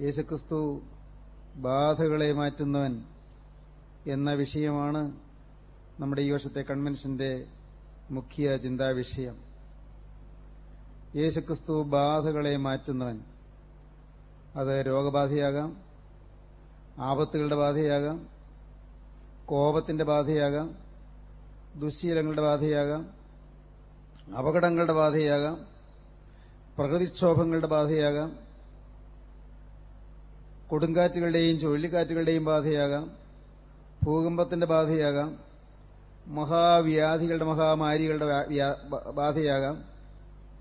യേശുക്രിസ്തു ബാധകളെ മാറ്റുന്നവൻ എന്ന വിഷയമാണ് നമ്മുടെ ഈ വർഷത്തെ കൺവെൻഷന്റെ മുഖ്യ ചിന്താവിഷയം. യേശുക്രിസ്തു ബാധകളെ മാറ്റുന്നവൻ. അത് രോഗബാധയാകാം ആപത്തുകളുടെ ബാധയാകാം കോപത്തിന്റെ ബാധയാകാം ദുശ്ശീലങ്ങളുടെ ബാധയാകാം അപകടങ്ങളുടെ ബാധയാകാം പ്രകൃതിക്ഷോഭങ്ങളുടെ ബാധയാകാം കൊടുങ്കാറ്റുകളുടെയും ചുഴലിക്കാറ്റുകളുടെയും ബാധയാകാം. ഭൂകമ്പത്തിന്റെ ബാധയാകാം. മഹാവ്യാധികളുടെ മഹാമാരികളുടെ ബാധയാകാം.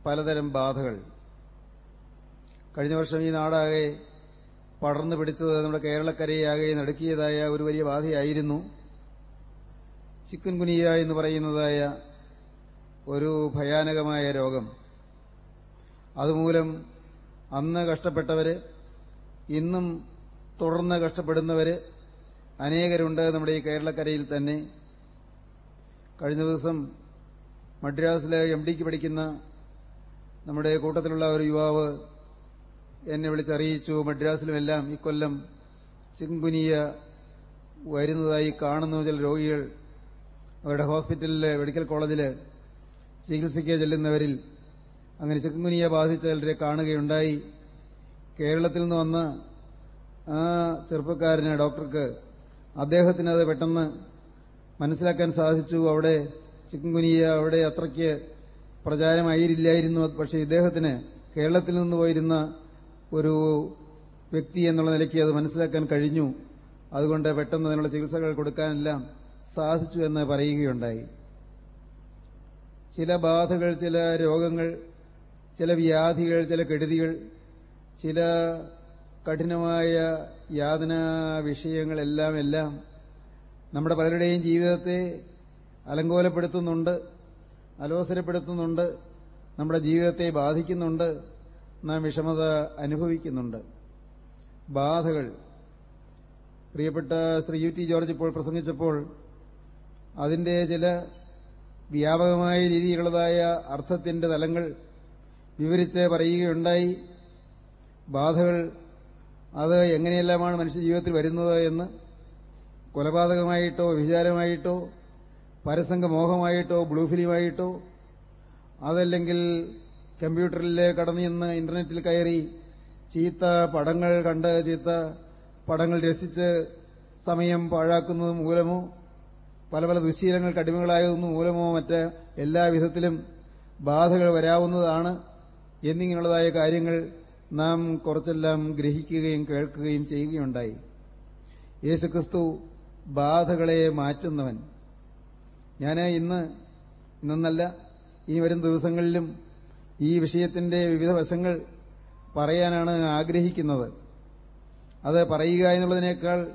പലതരം ബാധകൾ. കഴിഞ്ഞ വർഷം ഈ നാടാകെ പടർന്നു പിടിച്ചത് നമ്മുടെ കേരളക്കരയാകെ നടുക്കിയതായ ഒരു വലിയ ബാധയായിരുന്നു. ചിക്കൻ കുനിയ എന്ന് പറയുന്നതായ ഒരു ഭയാനകമായ രോഗം. അതുമൂലം അന്ന് കഷ്ടപ്പെട്ടവര് ഇന്നും തുടർന്ന് കഷ്ടപ്പെടുന്നവര് അനേകരുണ്ട് നമ്മുടെ ഈ കേരളക്കരയിൽ തന്നെ. കഴിഞ്ഞ ദിവസം മദ്രാസിലെ എം ഡിക്ക് പഠിക്കുന്ന നമ്മുടെ കൂട്ടത്തിലുള്ള ഒരു യുവാവ് എന്നെ വിളിച്ചറിയിച്ചു. മദ്രാസിലുമെല്ലാം ഇക്കൊല്ലം ചിങ്കുനിയ വരുന്നതായി കാണുന്നു. ചില രോഗികൾ അവരുടെ ഹോസ്പിറ്റലിൽ മെഡിക്കൽ കോളേജിൽ ചികിത്സയ്ക്ക് ചെല്ലുന്നവരിൽ അങ്ങനെ ചിക്കുനിയ ബാധിച്ച ചിലരെ കാണുകയുണ്ടായി. കേരളത്തിൽ നിന്ന് വന്ന ആ ചെറുപ്പക്കാരന് ഡോക്ടർക്ക് അദ്ദേഹത്തിന് അത് പെട്ടെന്ന് മനസ്സിലാക്കാൻ സാധിച്ചു. അവിടെ ചിക്കൻകുനിയ അവിടെ അത്രയ്ക്ക് പ്രചാരമായിരില്ലായിരുന്നു. പക്ഷെ ഇദ്ദേഹത്തിന് കേരളത്തിൽ നിന്ന് പോയിരുന്ന ഒരു വ്യക്തി എന്നുള്ള നിലയ്ക്ക് അത് മനസ്സിലാക്കാൻ കഴിഞ്ഞു. അതുകൊണ്ട് പെട്ടെന്ന് അതിനുള്ള ചികിത്സകൾ കൊടുക്കാനെല്ലാം സാധിച്ചു എന്ന് പറയുകയുണ്ടായി. ചില ബാധകൾ ചില രോഗങ്ങൾ ചില വ്യാധികൾ ചില കെടുതികൾ ചില കഠിനമായ യാതനാ വിഷയങ്ങളെല്ലാം എല്ലാം നമ്മുടെ പലരുടെയും ജീവിതത്തെ അലങ്കോലപ്പെടുത്തുന്നുണ്ട് അലോസരപ്പെടുത്തുന്നുണ്ട് നമ്മുടെ ജീവിതത്തെ ബാധിക്കുന്നുണ്ട് നാം വിഷമത അനുഭവിക്കുന്നുണ്ട്. ബാധകൾ. പ്രിയപ്പെട്ട ശ്രീ യു ടി ജോർജ് ഇപ്പോൾ പ്രസംഗിച്ചപ്പോൾ അതിന്റെ ചില വ്യാപകമായ രീതിയിലുള്ളതായ അർത്ഥത്തിന്റെ തലങ്ങൾ വിവരിച്ച് പറയുകയുണ്ടായി. ബാധകൾ അത് എങ്ങനെയെല്ലാമാണ് മനുഷ്യ ജീവിതത്തിൽ വരുന്നത് എന്ന് കൊലപാതകമായിട്ടോ വിചാരമായിട്ടോ പരസംഗമോഹമായിട്ടോ ബ്ലൂ ഫിലിമായിട്ടോ അതല്ലെങ്കിൽ കമ്പ്യൂട്ടറിൽ കടന്നു നിന്ന് ഇന്റർനെറ്റിൽ കയറി ചീത്ത പടങ്ങൾ കണ്ട് ചീത്ത പടങ്ങൾ രസിച്ച് സമയം പാഴാക്കുന്നത് മൂലമോ പല പല ദുശീലങ്ങൾക്ക് അടിമകളായതെന്ന് മൂലമോ മറ്റ് എല്ലാവിധത്തിലും ബാധകൾ വരാവുന്നതാണ് എന്നിങ്ങനെയുള്ളതായ കാര്യങ്ങൾ നാം കുറച്ചെല്ലാം ഗ്രഹിക്കുകയും കേൾക്കുകയും ചെയ്യുകയുണ്ടായി. യേശുക്രിസ്തു ബാധകളെ മാറ്റുന്നവൻ. ഞാൻ ഇന്ന് ഇന്നല്ല ഇനി വരും ദിവസങ്ങളിലും ഈ വിഷയത്തിന്റെ വിവിധ വശങ്ങൾ പറയാനാണ് ആഗ്രഹിക്കുന്നത്. അത് പറയുക എന്നുള്ളതിനേക്കാൾ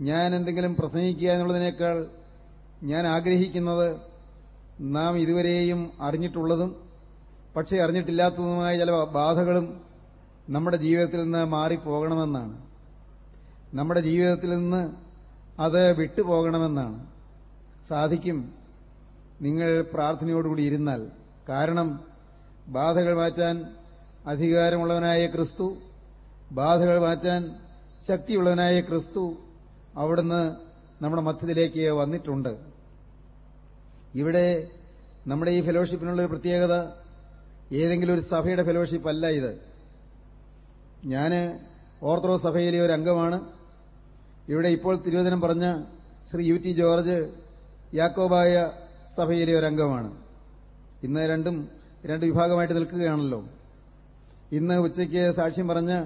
ഞാൻ എന്തെങ്കിലും പ്രസംഗിക്കുക എന്നുള്ളതിനേക്കാൾ ഞാൻ ആഗ്രഹിക്കുന്നത് നാം ഇതുവരെയും അറിഞ്ഞിട്ടുള്ളതും പക്ഷേ അറിഞ്ഞിട്ടില്ലാത്തതുമായ ചില ബാധകളും നമ്മുടെ ജീവിതത്തിൽ നിന്ന് മാറിപ്പോകണമെന്നാണ്. നമ്മുടെ ജീവിതത്തിൽ നിന്ന് അത് വിട്ടുപോകണമെന്നാണ്. സാധിക്കും നിങ്ങൾ പ്രാർത്ഥനയോടുകൂടി ഇരുന്നാൽ. കാരണം ബാധകൾ മാറ്റാൻ അധികാരമുള്ളവനായ ക്രിസ്തു ബാധകൾ മാറ്റാൻ ശക്തിയുള്ളവനായ ക്രിസ്തു അവിടുന്ന് നമ്മുടെ മധ്യത്തിലേക്ക് വന്നിട്ടുണ്ട്. ഇവിടെ നമ്മുടെ ഈ ഫെലോഷിപ്പിനുള്ള ഒരു പ്രത്യേകത ഏതെങ്കിലും ഒരു സഭയുടെ ഫെലോഷിപ്പ് അല്ല ഇത്. ഞാൻ ഓർത്തഡോക്സ് സഭയിലെ ഒരു അംഗമാണ്. ഇവിടെ ഇപ്പോൾ തിരുവചനം പറഞ്ഞ Shri U T George Yakobaya സഭയിലെ ഒരു അംഗമാണ്. ഇന്ന് രണ്ടും രണ്ട് വിഭാഗമായിട്ട് നിൽക്കുകയാണല്ലോ. ഇന്ന് ഉച്ചയ്ക്ക് സാക്ഷ്യം പറഞ്ഞ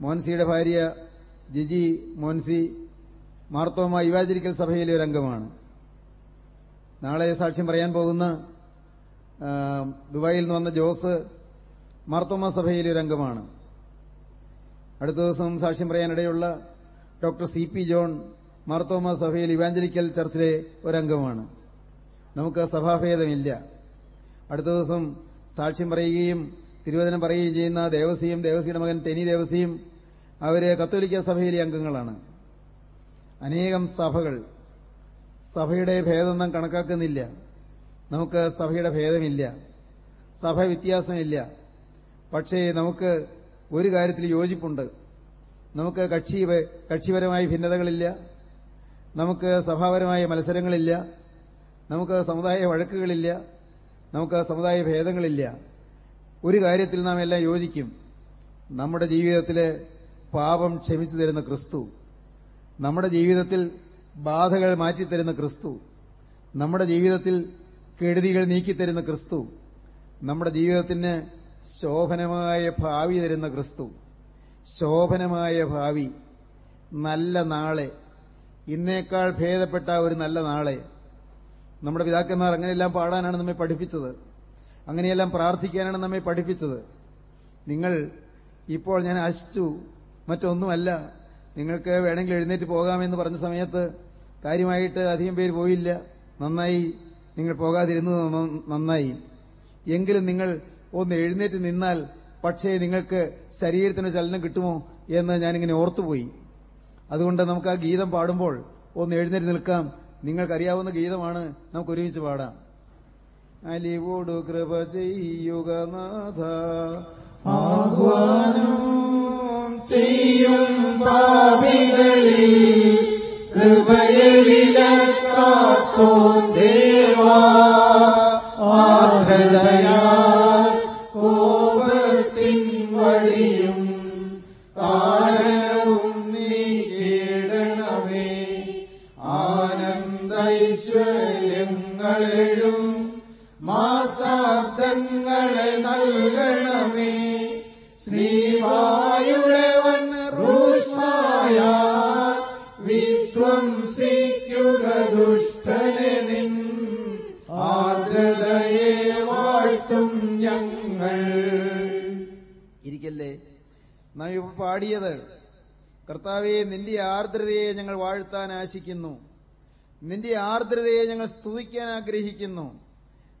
മോൻസിയുടെ ഭാര്യ ജിജി മോൻസി മാർത്തോമ യുവാചരിക്കൽ സഭയിലെ ഒരു അംഗമാണ്. നാളെ സാക്ഷ്യം പറയാൻ പോകുന്ന ദുബായിൽ നിന്ന് വന്ന ജോസ് മാർത്തോമ സഭയിലെ ഒരു അംഗമാണ്. അടുത്ത ദിവസം സാക്ഷ്യം പറയാനിടയുള്ള doctor C P John Marthoma സഭയിൽ ഇവാഞ്ചലിക്കൽ ചർച്ചിലെ ഒരംഗമാണ്. നമുക്ക് സഭാഭേദമില്ല. അടുത്ത ദിവസം സാക്ഷ്യം പറയുകയും തിരുവചനം പറയുകയും ചെയ്യുന്ന ദേവസിയും ദേവസിയുടെ മകൻ തെനി ദേവസിയും അവർ കത്തോലിക്ക സഭയിലെ അംഗങ്ങളാണ്. അനേകം സഭകൾ സഭയുടെ ഭേദം നാം കണക്കാക്കുന്നില്ല. നമുക്ക് സഭയുടെ ഭേദമില്ല. സഭ വ്യത്യാസമില്ല. പക്ഷേ നമുക്ക് ഒരു കാര്യത്തിൽ യോജിപ്പുണ്ട്. നമുക്ക് കക്ഷി കക്ഷിപരമായ ഭിന്നതകളില്ല. നമുക്ക് സഭാപരമായ മത്സരങ്ങളില്ല. നമുക്ക് സമുദായ വഴക്കുകളില്ല. നമുക്ക് സമുദായ ഭേദങ്ങളില്ല. ഒരു കാര്യത്തിൽ നാം എല്ലാം യോജിക്കും. നമ്മുടെ ജീവിതത്തിലെ പാപം ക്ഷമിച്ചു തരുന്ന ക്രിസ്തു. നമ്മുടെ ജീവിതത്തിൽ ബാധകൾ മാറ്റിത്തരുന്ന ക്രിസ്തു. നമ്മുടെ ജീവിതത്തിൽ കെടുതികൾ നീക്കിത്തരുന്ന ക്രിസ്തു. നമ്മുടെ ജീവിതത്തിന് ശോഭനമായ ഭാവി തരുന്ന ക്രിസ്തു. ശോഭനമായ ഭാവി. നല്ല നാളെ. ഇന്നേക്കാൾ ഭേദപ്പെട്ട ഒരു നല്ല നാളെ. നമ്മുടെ പിതാക്കന്മാർ അങ്ങനെയെല്ലാം പാടാനാണ് നമ്മെ പഠിപ്പിച്ചത്. അങ്ങനെയെല്ലാം പ്രാർത്ഥിക്കാനാണ് നമ്മെ പഠിപ്പിച്ചത്. നിങ്ങൾ ഇപ്പോൾ ഞാൻ അശിച്ചു മറ്റൊന്നുമല്ല. നിങ്ങൾക്ക് വേണമെങ്കിൽ എഴുന്നേറ്റ് പോകാമെന്ന് പറഞ്ഞ സമയത്ത് കാര്യമായിട്ട് അധികം പേര് പോയില്ല. നന്നായി നിങ്ങൾ പോകാതിരുന്നത് നന്നായി. എങ്കിലും നിങ്ങൾ ഒന്ന് എഴുന്നേറ്റ് നിന്നാൽ പക്ഷേ നിങ്ങൾക്ക് ശരീരത്തിന് ചലനം കിട്ടുമോ എന്ന് ഞാനിങ്ങനെ ഓർത്തുപോയി. അതുകൊണ്ട് നമുക്ക് ആ ഗീതം പാടുമ്പോൾ ഒന്ന് എഴുന്നേറ്റ് നിൽക്കാം. നിങ്ങൾക്കറിയാവുന്ന ഗീതമാണ്. നമുക്ക് ഒരുമിച്ച് പാടാം. അലിവോട് കൃപ ചെയ്യുക നാഥ. ആഹ്വാനം ചെയ്യും ആർദ്രതയാൽ നൽകണമേ. ശ്രീവായുടെ വന്ന് റൂഷ്മായ വിധ്വംസിക്കുക ദുഷ്ടനെ നിൻ. ആർദ്രതയെ വാഴ്ത്തും ഞങ്ങൾ. ഇരിക്കല്ലേ? നാം ഇപ്പോൾ പാടിയത് കർത്താവെ നിന്റെ ആർദ്രതയെ ഞങ്ങൾ വാഴ്ത്താൻ ആശിക്കുന്നു. നിന്റെ ആർദ്രതയെ ഞങ്ങൾ സ്തുതിക്കാൻ ആഗ്രഹിക്കുന്നു.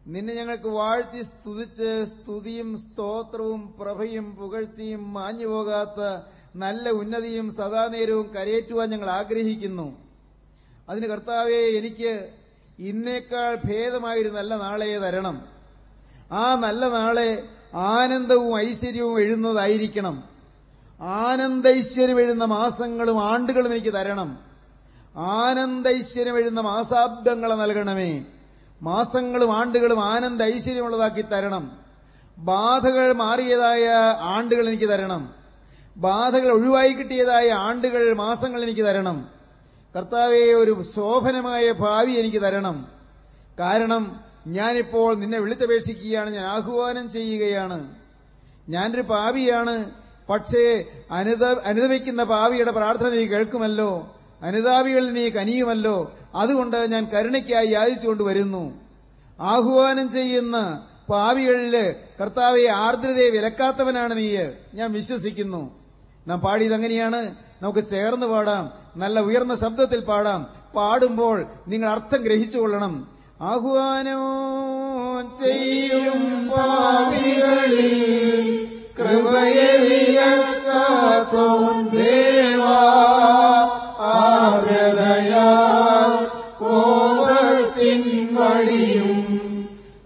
നിന്നെ ഞങ്ങൾക്ക് വാഴ്ത്തി സ്തുതിച്ച് സ്തുതിയും സ്തോത്രവും പ്രഭയും പുകഴ്ചയും മാഞ്ഞുപോകാത്ത നല്ല ഉന്നതിയും സദാനേരവും കരയേറ്റുവാൻ ഞങ്ങൾ ആഗ്രഹിക്കുന്നു. അതിന് കർത്താവെ എനിക്ക് ഇന്നേക്കാൾ ഭേദമായൊരു നല്ല നാളെ തരണം. ആ നല്ല നാളെ ആനന്ദവും ഐശ്വര്യവും എഴുന്നതായിരിക്കണം ആനന്ദൈശ്വര്യം എഴുന്ന മാസങ്ങളും ആണ്ടുകളും എനിക്ക് തരണം. ആനന്ദൈശ്വര്യം എഴുന്ന മാസാബ്ദങ്ങളെ നൽകണമേ. മാസങ്ങളും ആണ്ടുകളും ആനന്ദ ഐശ്വര്യമുള്ളതാക്കി തരണം. ബാധകൾ മാറിയതായ ആണ്ടുകൾ എനിക്ക് തരണം. ബാധകൾ ഒഴിവായി കിട്ടിയതായ ആണ്ടുകൾ മാസങ്ങൾ എനിക്ക് തരണം. കർത്താവെ ഒരു ശോഭനമായ ഭാവി എനിക്ക് തരണം. കാരണം ഞാനിപ്പോൾ നിന്നെ വിളിച്ചപേക്ഷിക്കുകയാണ് ഞാൻ ആഹ്വാനം ചെയ്യുകയാണ്. ഞാനൊരു പാവിയാണ് പക്ഷേ അനുദ അനുദവിക്കുന്ന പാവിയുടെ പ്രാർത്ഥന നീ കേൾക്കുമല്ലോ. അനുതാപികളിൽ നീ കനിയുമല്ലോ. അതുകൊണ്ട് ഞാൻ കരുണയ്ക്കായി യാചിച്ചുകൊണ്ട് വരുന്നു. ആഹ്വാനം ചെയ്യുന്ന പാവികളിൽ കർത്താവെ ആർദ്രതയെ വിലക്കാത്തവനാണ് നീ ഞാൻ വിശ്വസിക്കുന്നു. നാം പാടിയത് അങ്ങനെയാണ്. നമുക്ക് ചേർന്ന് പാടാം. നല്ല ഉയർന്ന ശബ്ദത്തിൽ പാടാം. പാടുമ്പോൾ നിങ്ങൾ അർത്ഥം ഗ്രഹിച്ചുകൊള്ളണം ആഹ്വാനോ ചെയ്യും പാവികളിൽ കൃപയെ വിലക്കാത്തോൻ ദേവാ.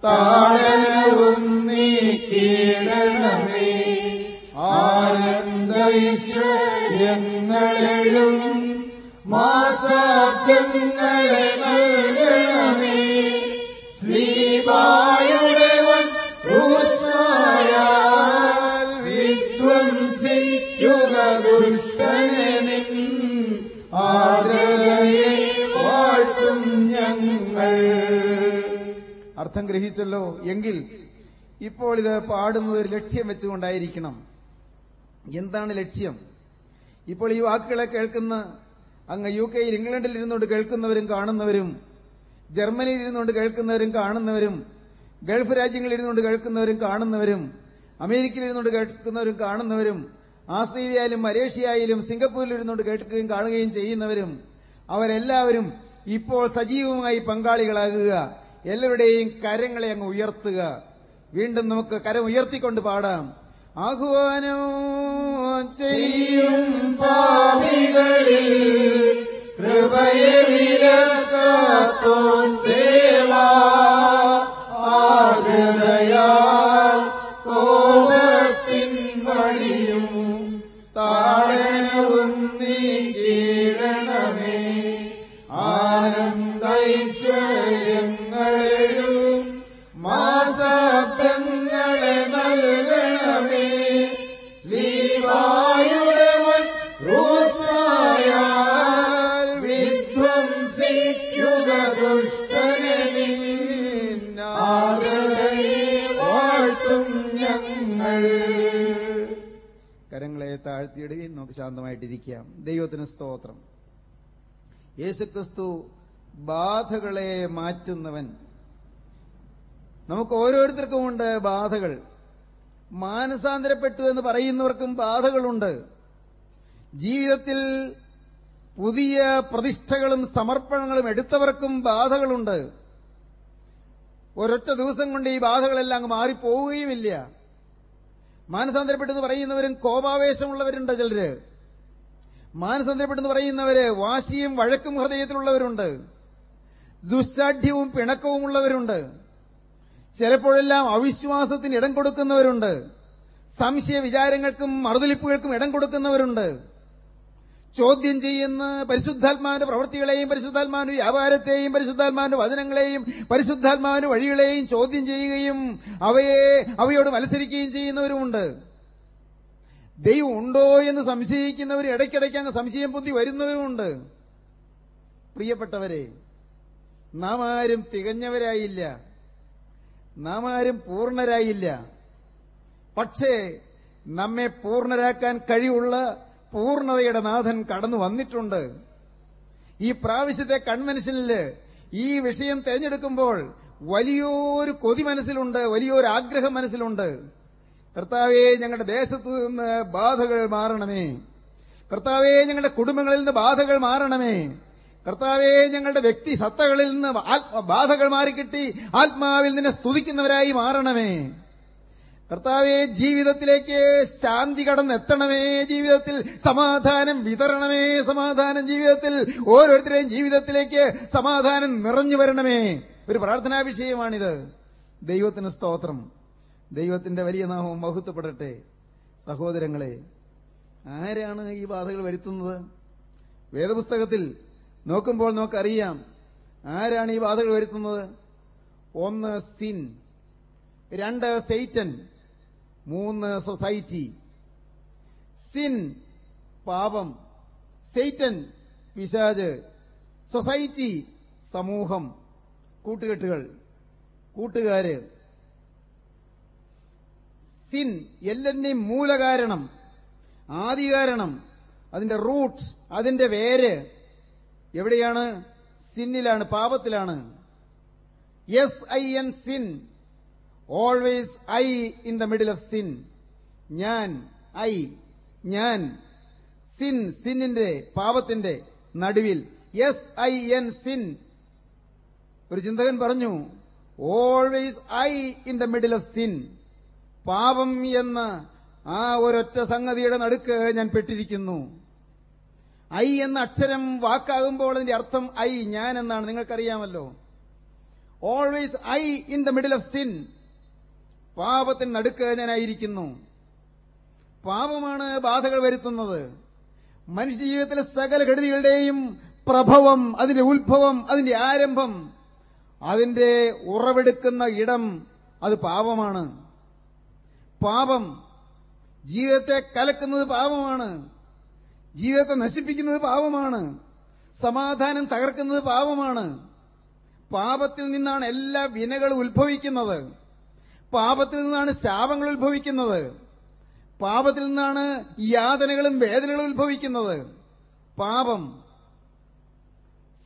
താഴനവും നീക്കിയിടണമേ ഈശ്വരങ്ങളും മാസാബ്ദങ്ങളെ അർത്ഥം ഗ്രഹിച്ചല്ലോ എങ്കിൽ ഇപ്പോൾ ഇത് പാടുന്നത് ഒരു ലക്ഷ്യം വെച്ചുകൊണ്ടായിരിക്കണം. എന്താണ് ലക്ഷ്യം? ഇപ്പോൾ ഈ വാക്കുകളെ കേൾക്കുന്ന അങ്ങ് യു കെയിൽ ഇംഗ്ലണ്ടിൽ ഇരുന്നുകൊണ്ട് കേൾക്കുന്നവരും കാണുന്നവരും ജർമ്മനിയിൽ ഇരുന്നുകൊണ്ട് കേൾക്കുന്നവരും കാണുന്നവരും ഗൾഫ് രാജ്യങ്ങളിൽ ഇരുന്നുകൊണ്ട് കേൾക്കുന്നവരും കാണുന്നവരും അമേരിക്കയിൽ ഇരുന്നുകൊണ്ട് കേൾക്കുന്നവരും കാണുന്നവരും ആസ്ട്രേലിയയിലും മലേഷ്യയിലും സിംഗപ്പൂരിൽ ഇരുന്നുകൊണ്ട് കേൾക്കുകയും കാണുകയും ചെയ്യുന്നവരും അവരെല്ലാവരും ഇപ്പോൾ സജീവമായി പങ്കാളികളാകുക. എല്ലാവരുടെയും കരങ്ങളെ അങ്ങ് ഉയർത്തുക. വീണ്ടും നമുക്ക് കരം ഉയർത്തിക്കൊണ്ട് പാടാം. ആഹ്വാനോ ചെയ്യും പാപികളിൽ കൃപയെ വിലക്കാത്തോൻ താഴ്ത്തിയിടുകയും നമുക്ക് ശാന്തമായിട്ടിരിക്കാം. ദൈവത്തിന് സ്തോത്രം. യേശുക്രിസ്തു ബാധകളെ മാറ്റുന്നവൻ. നമുക്ക് ഓരോരുത്തർക്കുമുണ്ട് ബാധകൾ. മാനസാന്തരപ്പെട്ടു എന്ന് പറയുന്നവർക്കും ബാധകളുണ്ട്. ജീവിതത്തിൽ പുതിയ പ്രതിഷ്ഠകളും സമർപ്പണങ്ങളും എടുത്തവർക്കും ബാധകളുണ്ട്. ഒരൊറ്റ ദിവസം കൊണ്ട് ഈ ബാധകളെല്ലാം അങ്ങ് മാറിപ്പോവുകയുമില്ല. മാനസാന്തരപ്പെട്ടെന്ന് പറയുന്നവരും കോപാവേശമുള്ളവരുണ്ട് ചിലര്. മാനസാന്തരപ്പെട്ടെന്ന് പറയുന്നവര് വാശിയും വഴക്കും ഹൃദയത്തിലുള്ളവരുണ്ട്. ദുസ്സാഠ്യവും പിണക്കവും ഉള്ളവരുണ്ട് ചിലപ്പോഴെല്ലാം അവിശ്വാസത്തിന് ഇടം കൊടുക്കുന്നവരുണ്ട്. സംശയ വിചാരങ്ങൾക്കും മറുതലിപ്പുകൾക്കും ഇടം കൊടുക്കുന്നവരുണ്ട്. ചോദ്യം ചെയ്യുന്ന പരിശുദ്ധാത്മാവിന്റെ പ്രവൃത്തികളെയും പരിശുദ്ധാത്മാവിന്റെ വ്യാപാരത്തെയും പരിശുദ്ധാത്മാവിന്റെ വചനങ്ങളെയും പരിശുദ്ധാത്മാവിന്റെ വഴികളെയും ചോദ്യം ചെയ്യുകയും അവയെ അവയോട് മത്സരിക്കുകയും ചെയ്യുന്നവരുമുണ്ട്. ദൈവം ഉണ്ടോ എന്ന് സംശയിക്കുന്നവർ ഇടയ്ക്കിടയ്ക്ക് അങ്ങ് സംശയം പൊന്തി വരുന്നവരുമുണ്ട്. പ്രിയപ്പെട്ടവരെ നാം ആരും തികഞ്ഞവരായില്ല. നാം ആരും പൂർണരായില്ല. പക്ഷേ നമ്മെ പൂർണരാക്കാൻ കഴിവുള്ള പൂർണതയുടെ നാഥൻ കടന്നു വന്നിട്ടുണ്ട്. ഈ പ്രാവശ്യത്തെ കൺവെൻഷനിൽ ഈ വിഷയം തെരഞ്ഞെടുക്കുമ്പോൾ വലിയൊരു കൊതി മനസ്സിലുണ്ട് വലിയൊരു ആഗ്രഹം മനസ്സിലുണ്ട്. കർത്താവെ ഞങ്ങളുടെ ദേശത്ത് നിന്ന് ബാധകൾ മാറണമേ. കർത്താവെ ഞങ്ങളുടെ കുടുംബങ്ങളിൽ നിന്ന് ബാധകൾ മാറണമേ. കർത്താവെ ഞങ്ങളുടെ വ്യക്തി സത്തകളിൽ നിന്ന് ബാധകൾ മാറിക്കിട്ടി ആത്മാവിൽ നിന്നെ സ്തുതിക്കുന്നവരായി മാറണമേ. കർത്താവെ ജീവിതത്തിലേക്ക് ശാന്തി കടന്നെത്തണമേ ജീവിതത്തിൽ. സമാധാനം വിതരണമേ സമാധാനം ജീവിതത്തിൽ. ഓരോരുത്തരുടെയും ജീവിതത്തിലേക്ക് സമാധാനം നിറഞ്ഞു വരണമേ. ഒരു പ്രാർത്ഥനാ വിഷയമാണിത്. ദൈവത്തിന് സ്തോത്രം. ദൈവത്തിന്റെ വലിയ നാമം മഹത്വപ്പെടട്ടെ. സഹോദരങ്ങളെ ആരാണ് ഈ ബാധകൾ വരുത്തുന്നത്? വേദപുസ്തകത്തിൽ നോക്കുമ്പോൾ നമുക്കറിയാം ആരാണ് ഈ ബാധകൾ വരുത്തുന്നത്. ഒന്ന് സിൻ രണ്ട് സെയ്റ്റൻ മൂന്ന് സൊസൈറ്റി സിൻ പാപം. സെയ്റ്റൻ പിശാജ്. സൊസൈറ്റി സമൂഹം. കൂട്ടുകെട്ടുകൾ. കൂട്ടുകാര്. സിൻ എല്ലെന്നെയും മൂലകാരണം. ആദികാരണം. അതിന്റെ റൂട്ട് അതിന്റെ വേര്. എവിടെയാണ്? സിന്നിലാണ് പാപത്തിലാണ്. S I N sin always I in the middle of sin ഞാൻ ഐ ഞാൻ. സിൻ സിന്നിന്റെ പാപത്തിന്റെ നടുവിൽ. എസ് ഐ എൻ സിൻ ഒരു ചിന്തകൻ പറഞ്ഞു always I in the middle of sin പാപം എന്ന ആ ഒരൊറ്റ സംഗതിയുടെ നടുക്ക് ഞാൻ പെട്ടിരിക്കുന്നു. ഐ എന്ന അക്ഷരം വാക്കാകുമ്പോൾ അതിന്റെ അർത്ഥം ഐ ഞാൻ എന്നാണ്. നിങ്ങൾക്കറിയാമല്ലോ. Always I in the middle of sin പാപത്തിന് നടുക്ക് ഞാനായിരിക്കുന്നു. പാപമാണ് ബാധകൾ വരുത്തുന്നത്. മനുഷ്യജീവിതത്തിലെ സകല ഘടനകളുടെയും പ്രഭവം അതിന്റെ ഉത്ഭവം അതിന്റെ ആരംഭം അതിന്റെ ഉറവെടുക്കുന്ന ഇടം അത് പാപമാണ്. പാപം ജീവിതത്തെ കലക്കുന്നത് പാപമാണ്. ജീവിതത്തെ നശിപ്പിക്കുന്നത് പാപമാണ്. സമാധാനം തകർക്കുന്നത് പാപമാണ്. പാപത്തിൽ നിന്നാണ് എല്ലാ വിനകളും ഉത്ഭവിക്കുന്നത്. പാപത്തിൽ നിന്നാണ് ശാപങ്ങൾ ഉത്ഭവിക്കുന്നത്. പാപത്തിൽ നിന്നാണ് യാതനകളും വേദനകളും ഉത്ഭവിക്കുന്നത്. പാപം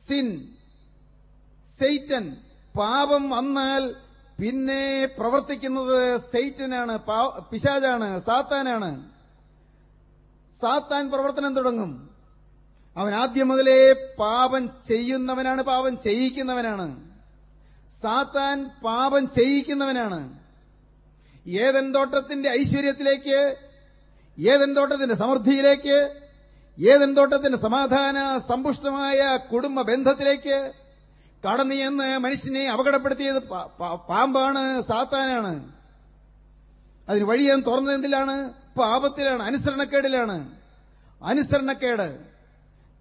സിൻ സെയ്റ്റൻ പാപം വന്നാൽ പിന്നെ പ്രവർത്തിക്കുന്നത് സെയ്റ്റനാണ് പിശാജാണ് സാത്താനാണ്. സാത്താൻ പ്രവർത്തനം തുടങ്ങും. അവൻ ആദ്യം മുതലേ പാപം ചെയ്യുന്നവനാണ് പാപം ചെയ്യിക്കുന്നവനാണ്. സാത്താൻ പാപം ചെയ്യിക്കുന്നവനാണ്. ഏതൻ തോട്ടത്തിന്റെ ഐശ്വര്യത്തിലേക്ക് ഏതൻ തോട്ടത്തിന്റെ സമൃദ്ധിയിലേക്ക് ഏതൻ തോട്ടത്തിന്റെ സമാധാന സമ്പുഷ്ടമായ കുടുംബ ബന്ധത്തിലേക്ക്. കടന്നു മനുഷ്യനെ അപകടപ്പെടുത്തിയത് പാമ്പാണ് സാത്താനാണ്. അതിന് വഴിയാൻ തുറന്നതെന്തിലാണ് പാപത്തിലാണ് അനുസരണക്കേടിലാണ്. അനുസരണക്കേട്.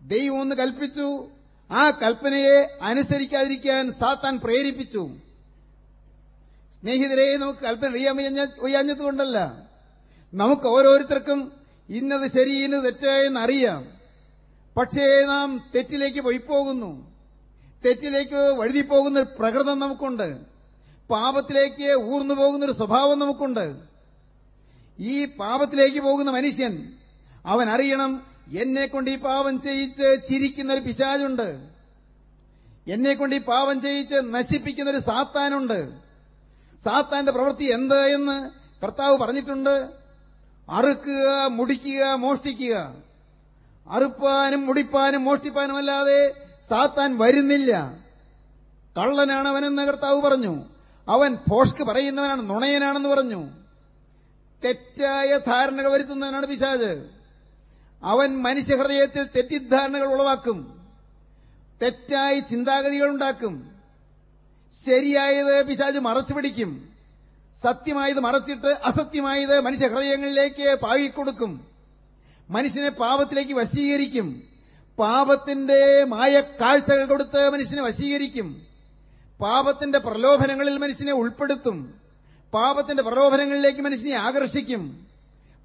ദൈവം ഒന്ന് കൽപ്പിച്ചു. ആ കൽപ്പനയെ അനുസരിക്കാതിരിക്കാൻ സാത്താൻ പ്രേരിപ്പിച്ചു. സ്നേഹിതരെ നമുക്ക് കൽപ്പന അറിയാൻ വയ്യാഞ്ഞതുകൊണ്ടല്ല. നമുക്ക് ഓരോരുത്തർക്കും ഇന്നത് ശരി ഇന്നത് തെറ്റായെന്ന് അറിയാം. പക്ഷേ നാം തെറ്റിലേക്ക് പോയി പോകുന്നു തെറ്റിലേക്ക് വഴുതി പോകുന്ന ഒരു പ്രകൃതം നമുക്കുണ്ട്. പാപത്തിലേക്ക് ഊർന്നു പോകുന്ന ഒരു സ്വഭാവം നമുക്കുണ്ട്. ഈ പാപത്തിലേക്ക് പോകുന്ന മനുഷ്യൻ അവൻ അറിയണം എന്നെ കൊണ്ട് ഈ പാപം ചെയ്യിച്ച് ചിരിക്കുന്ന ഒരു പിശാചുണ്ട്. എന്നെ കൊണ്ട് ഈ പാപം ചെയ്യിച്ച് നശിപ്പിക്കുന്ന ഒരു സാത്താനുണ്ട്. സാത്താന്റെ പ്രവൃത്തി എന്ത് എന്ന് കർത്താവ് പറഞ്ഞിട്ടുണ്ട്. അറുക്കുക മുടിക്കുക മോഷ്ടിക്കുക. അറുപ്പാനും മുടിപ്പാനും മോഷ്ടിപ്പാനും അല്ലാതെ സാത്താൻ വരുന്നില്ല. കള്ളനാണ് അവനെന്ന് കർത്താവ് പറഞ്ഞു. അവൻ പോഷ്ക്ക് പറയുന്നവനാണ് നുണയനാണെന്ന് പറഞ്ഞു. തെറ്റായ ധാരണകൾ വരുത്തുന്നവനാണ് പിശാജ് അവൻ മനുഷ്യഹൃദയത്തിൽ തെറ്റിദ്ധാരണകൾ ഉളവാക്കും. തെറ്റായ ചിന്താഗതികൾ ഉണ്ടാക്കും. ശരിയായത് പിശാജ് മറച്ചു പിടിക്കും. സത്യമായത് മറച്ചിട്ട് അസത്യമായത് മനുഷ്യ ഹൃദയങ്ങളിലേക്ക് പാകിക്കൊടുക്കും. മനുഷ്യനെ പാപത്തിലേക്ക് വശീകരിക്കും. പാപത്തിന്റെ മായ കാഴ്ചകൾ കൊടുത്ത് മനുഷ്യനെ വശീകരിക്കും. പാപത്തിന്റെ പ്രലോഭനങ്ങളിൽ മനുഷ്യനെ ഉൾപ്പെടുത്തും. പാപത്തിന്റെ പ്രലോഭനങ്ങളിലേക്ക് മനുഷ്യനെ ആകർഷിക്കും.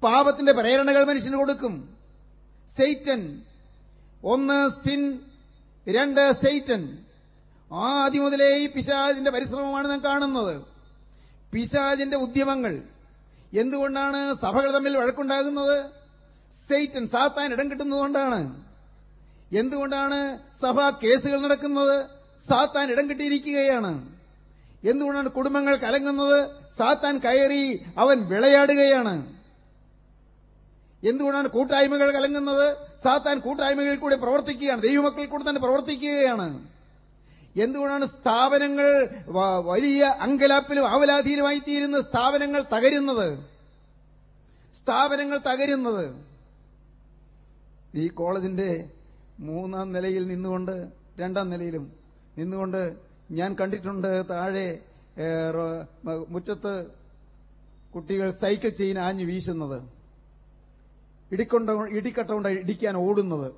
പാപത്തിന്റെ പ്രേരണകൾ മനുഷ്യന് കൊടുക്കും. സെയ്റ്റൻ. ഒന്ന് സിൻ. രണ്ട് സെയ്റ്റൻ. ആദ്യം മുതലേ ഈ പിശാജിന്റെ പരിശ്രമമാണ് നാം കാണുന്നത്. പിശാജിന്റെ ഉദ്യമങ്ങൾ. എന്തുകൊണ്ടാണ് സഭകൾ തമ്മിൽ വഴക്കുണ്ടാകുന്നത്? സെയ്റ്റൻ സാത്താൻ ഇടം കിട്ടുന്നതുകൊണ്ടാണ് എന്തുകൊണ്ടാണ് സഭ കേസുകൾ നടക്കുന്നത്? സാത്താൻ ഇടം കിട്ടിയിരിക്കുകയാണ്. എന്തുകൊണ്ടാണ് കുടുംബങ്ങൾ കലങ്ങുന്നത്? സാത്താൻ കയറി അവൻ വിളയാടുകയാണ്. എന്തുകൊണ്ടാണ് കൂട്ടായ്മകൾ കലങ്ങുന്നത്? സാത്താൻ കൂട്ടായ്മകളിൽ കൂടെ പ്രവർത്തിക്കുകയാണ്. ദൈവമക്കളിൽ കൂടെ തന്നെ പ്രവർത്തിക്കുകയാണ്. എന്തുകൊണ്ടാണ് സ്ഥാപനങ്ങൾ വലിയ അങ്കലാപ്പിലും ആവലാധീനമായി തീരുന്ന സ്ഥാപനങ്ങൾ തകരുന്നത്? സ്ഥാപനങ്ങൾ തകരുന്നത്. ഈ കോളേജിന്റെ മൂന്നാം നിലയിൽ നിന്നുകൊണ്ട് രണ്ടാം നിലയിലും നിന്നുകൊണ്ട് ഞാൻ കണ്ടിട്ടുണ്ട് താഴെ മുറ്റത്ത് കുട്ടികൾ സൈക്കിൾ ചെയിൻ ആഞ്ഞു വീശുന്നത്. ഇടിക്കൊണ്ട ഇടിക്കട്ട കൊണ്ട് ഇടിക്കാൻ ഓടുന്നത്.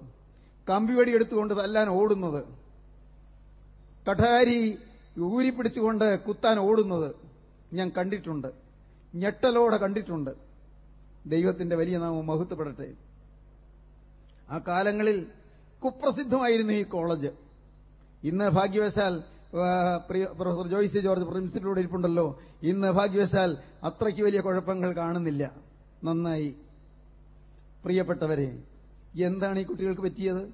കമ്പിവടി എടുത്തുകൊണ്ട് തല്ലാൻ ഓടുന്നത്. കഠാരി ഊരിപ്പിടിച്ചുകൊണ്ട് കുത്താൻ ഓടുന്നത് ഞാൻ കണ്ടിട്ടുണ്ട്. ഞെട്ടലോടെ കണ്ടിട്ടുണ്ട്. ദൈവത്തിന്റെ വലിയ നാമം മഹത്വപ്പെടട്ടെ. ആ കാലങ്ങളിൽ കുപ്രസിദ്ധമായിരുന്നു ഈ കോളേജ്. ഇന്ന് ഭാഗ്യവശാൽ പ്രൊഫസർ ജോയ്സി ജോർജ് പ്രിൻസിപ്പലോട് ഇരിപ്പുണ്ടല്ലോ. ഇന്ന് ഭാഗ്യവശാൽ അത്രയ്ക്ക് വലിയ കുഴപ്പങ്ങൾ കാണുന്നില്ല. നന്നായി. പ്രിയപ്പെട്ടവരെ എന്താണ് ഈ കുട്ടികൾക്ക് പറ്റിയത്?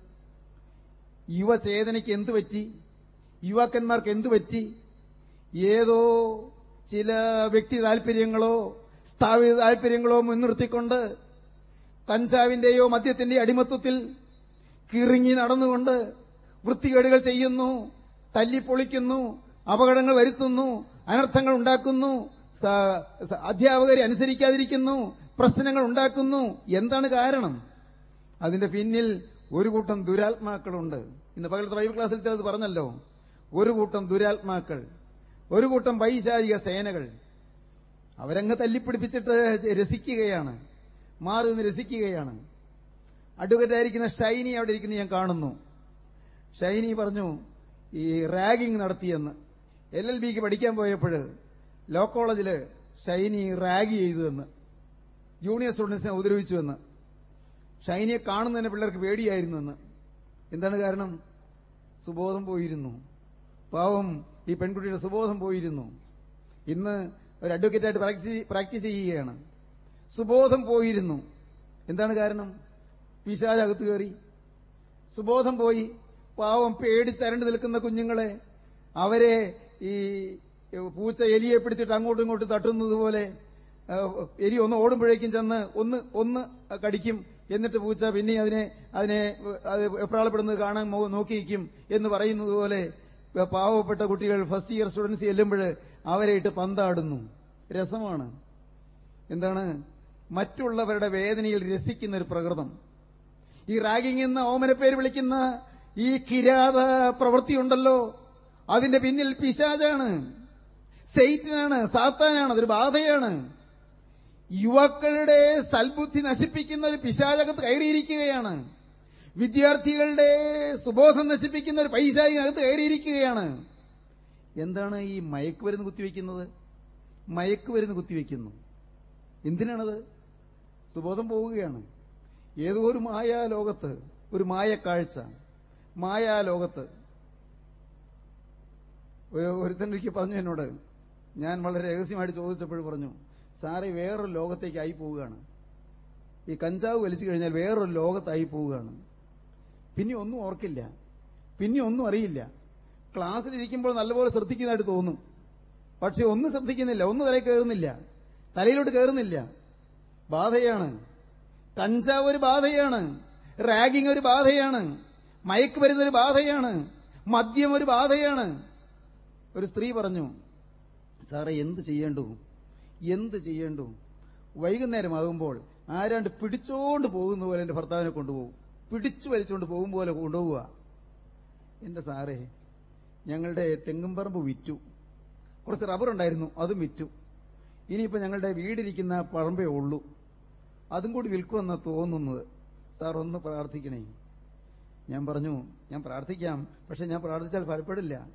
യുവചേതനയ്ക്ക് എന്ത് പറ്റി? യുവാക്കന്മാർക്ക് എന്തു പറ്റി? ഏതോ ചില വ്യക്തി താല്പര്യങ്ങളോ സ്ഥാപിത താല്പര്യങ്ങളോ മുൻനിർത്തിക്കൊണ്ട് കഞ്ചാവിന്റെയോ മദ്യത്തിന്റെ അടിമത്വത്തിൽ കിറുങ്ങി നടന്നുകൊണ്ട് വൃത്തികേടുകൾ ചെയ്യുന്നു തല്ലിപ്പൊളിക്കുന്നു അപകടങ്ങൾ വരുത്തുന്നു അനർത്ഥങ്ങൾ ഉണ്ടാക്കുന്നു അധ്യാപകരെ അനുസരിക്കാതിരിക്കുന്നു പ്രശ്നങ്ങൾ ഉണ്ടാക്കുന്നു. എന്താണ് കാരണം? അതിന്റെ പിന്നിൽ ഒരു കൂട്ടം ദുരാത്മാക്കളുണ്ട്. ഇന്ന് പകലത്തെ ബൈബിൾ ക്ലാസ്സിൽ ചിലത് പറഞ്ഞല്ലോ. ഒരു കൂട്ടം ദുരാത്മാക്കൾ ഒരു കൂട്ടം വൈശാചിക സേനകൾ. അവരങ്ങ് തല്ലിപ്പിടിപ്പിച്ചിട്ട് രസിക്കുകയാണ് മാറി നിന്ന് രസിക്കുകയാണ്. അഡ്വക്കറ്റായിരിക്കുന്ന ഷൈനി അവിടെ ഇരിക്കുന്ന ഞാൻ കാണുന്നു. ഷൈനി പറഞ്ഞു ഈ റാഗിംഗ് നടത്തിയെന്ന്. എൽ എൽ ബിക്ക് പഠിക്കാൻ പോയപ്പോൾ ലോ കോളേജിൽ ഷൈനി റാഗ് ചെയ്തു എന്ന് ജൂനിയർ സ്റ്റുഡൻസിനെ ഉപദ്രവിച്ചു എന്ന് ഷൈനിയെ കാണുന്നതിന് പിള്ളേർക്ക് പേടിയായിരുന്നു എന്ന് എന്താണ് കാരണം? സുബോധം പോയിരുന്നു. പാവം ഈ പെൺകുട്ടിയുടെ സുബോധം പോയിരുന്നു. ഇന്ന് ഒരു അഡ്വക്കേറ്റായിട്ട് പ്രാക്ടീസ് ചെയ്യുകയാണ്. സുബോധം പോയിരുന്നു. എന്താണ് കാരണം? പിശാചകത്ത് കയറി. സുബോധം പോയി. പാവം പേടിച്ചരണ്ട് നിൽക്കുന്ന കുഞ്ഞുങ്ങളെ അവരെ ഈ പൂച്ച എലിയെ പിടിച്ചിട്ട് അങ്ങോട്ടും ഇങ്ങോട്ടും തട്ടുന്നതുപോലെ എലി ഒന്ന് ഓടുമ്പോഴേക്കും ചെന്ന് ഒന്ന് ഒന്ന് കടിക്കും. എന്നിട്ട് പൂച്ച പിന്നെ അതിനെ അതിനെ അത് എപ്രാളപ്പെടുന്നത് കാണാൻ നോക്കിയിരിക്കും എന്ന് പറയുന്നത് പോലെ പാവപ്പെട്ട കുട്ടികൾ ഫസ്റ്റ് ഇയർ സ്റ്റുഡൻസ് ചെല്ലുമ്പോൾ അവരെ ഇട്ട് പന്താടുന്നു. രസമാണ്. എന്താണ്? മറ്റുള്ളവരുടെ വേദനയിൽ രസിക്കുന്ന ഒരു പ്രകൃതം. ഈ റാഗിംഗ് എന്ന ഓമനപ്പേര് വിളിക്കുന്ന ഈ കിരാത പ്രവൃത്തിയുണ്ടല്ലോ അതിന്റെ പിന്നിൽ പിശാചാണ്. സെയ്റ്റിനാണ് സാത്താനാണ് അതൊരു ബാധയാണ്. യുവാക്കളുടെ സൽബുദ്ധി നശിപ്പിക്കുന്ന ഒരു പിശാചകത്ത് കയറിയിരിക്കുകയാണ്. വിദ്യാർത്ഥികളുടെ സുബോധം നശിപ്പിക്കുന്ന ഒരു പൈസ പൈശാചിനകത്ത് കയറിയിരിക്കുകയാണ്. എന്താണ് ഈ മയക്കുമരുന്ന് കുത്തിവെക്കുന്നത്? മയക്കുമരുന്ന് കുത്തിവെക്കുന്നു. എന്തിനാണത്? സുബോധം പോവുകയാണ്. ഏതോ ഒരു മായാ ലോകത്ത് ഒരു മായ കാഴ്ച മായാ ഒരുത്തൻ ഒരിക്കൽ പറഞ്ഞു എന്നോട് ഞാൻ വളരെ രഹസ്യമായിട്ട് ചോദിച്ചപ്പോൾ പറഞ്ഞു സാറേ വേറൊരു ലോകത്തേക്കായി പോവുകയാണ്. ഈ കഞ്ചാവ് വലിച്ചു കഴിഞ്ഞാൽ വേറൊരു ലോകത്തായി പോവുകയാണ്. പിന്നെ ഒന്നും ഓർക്കില്ല. പിന്നെ ഒന്നും അറിയില്ല. ക്ലാസ്സിലിരിക്കുമ്പോൾ നല്ലപോലെ ശ്രദ്ധിക്കുന്നതായിട്ട് തോന്നും. പക്ഷെ ഒന്നും ശ്രദ്ധിക്കുന്നില്ല. ഒന്നും തലയിൽ കയറുന്നില്ല. തലയിലോട്ട് കയറുന്നില്ല. ബാധയാണ്. കഞ്ചാവ് ഒരു ബാധയാണ്. റാഗിംഗ് ഒരു ബാധയാണ്. മയക്കുമരുന്ന് ഒരു ബാധയാണ്. മദ്യം ഒരു ബാധയാണ്. ഒരു സ്ത്രീ പറഞ്ഞു സാറേ എന്ത് ചെയ്യേണ്ടു? എന്ത് ചെയ്യേണ്ടു? വൈകുന്നേരമാകുമ്പോൾ ആരാണ്ട് പിടിച്ചോണ്ട് പോകുന്ന പോലെ എന്റെ ഭർത്താവിനെ കൊണ്ടുപോകും. പിടിച്ചു വലിച്ചുകൊണ്ട് പോകും പോലെ കൊണ്ടുപോവുക. എന്റെ സാറേ ഞങ്ങളുടെ തെങ്ങുംപറമ്പ് വിറ്റു. കുറച്ച് റബ്ബർ ഉണ്ടായിരുന്നു അതും വിറ്റു. ഇനിയിപ്പോ ഞങ്ങളുടെ വീടിരിക്കുന്ന പറമ്പേ ഉള്ളൂ. അതും കൂടി വിൽക്കുമെന്നാ തോന്നുന്നത്. സാർ ഒന്ന് പ്രാർത്ഥിക്കണേ. ഞാൻ പറഞ്ഞു ഞാൻ പ്രാർത്ഥിക്കാം പക്ഷെ ഞാൻ പ്രാർത്ഥിച്ചാൽ ഫലപ്പെടില്ല.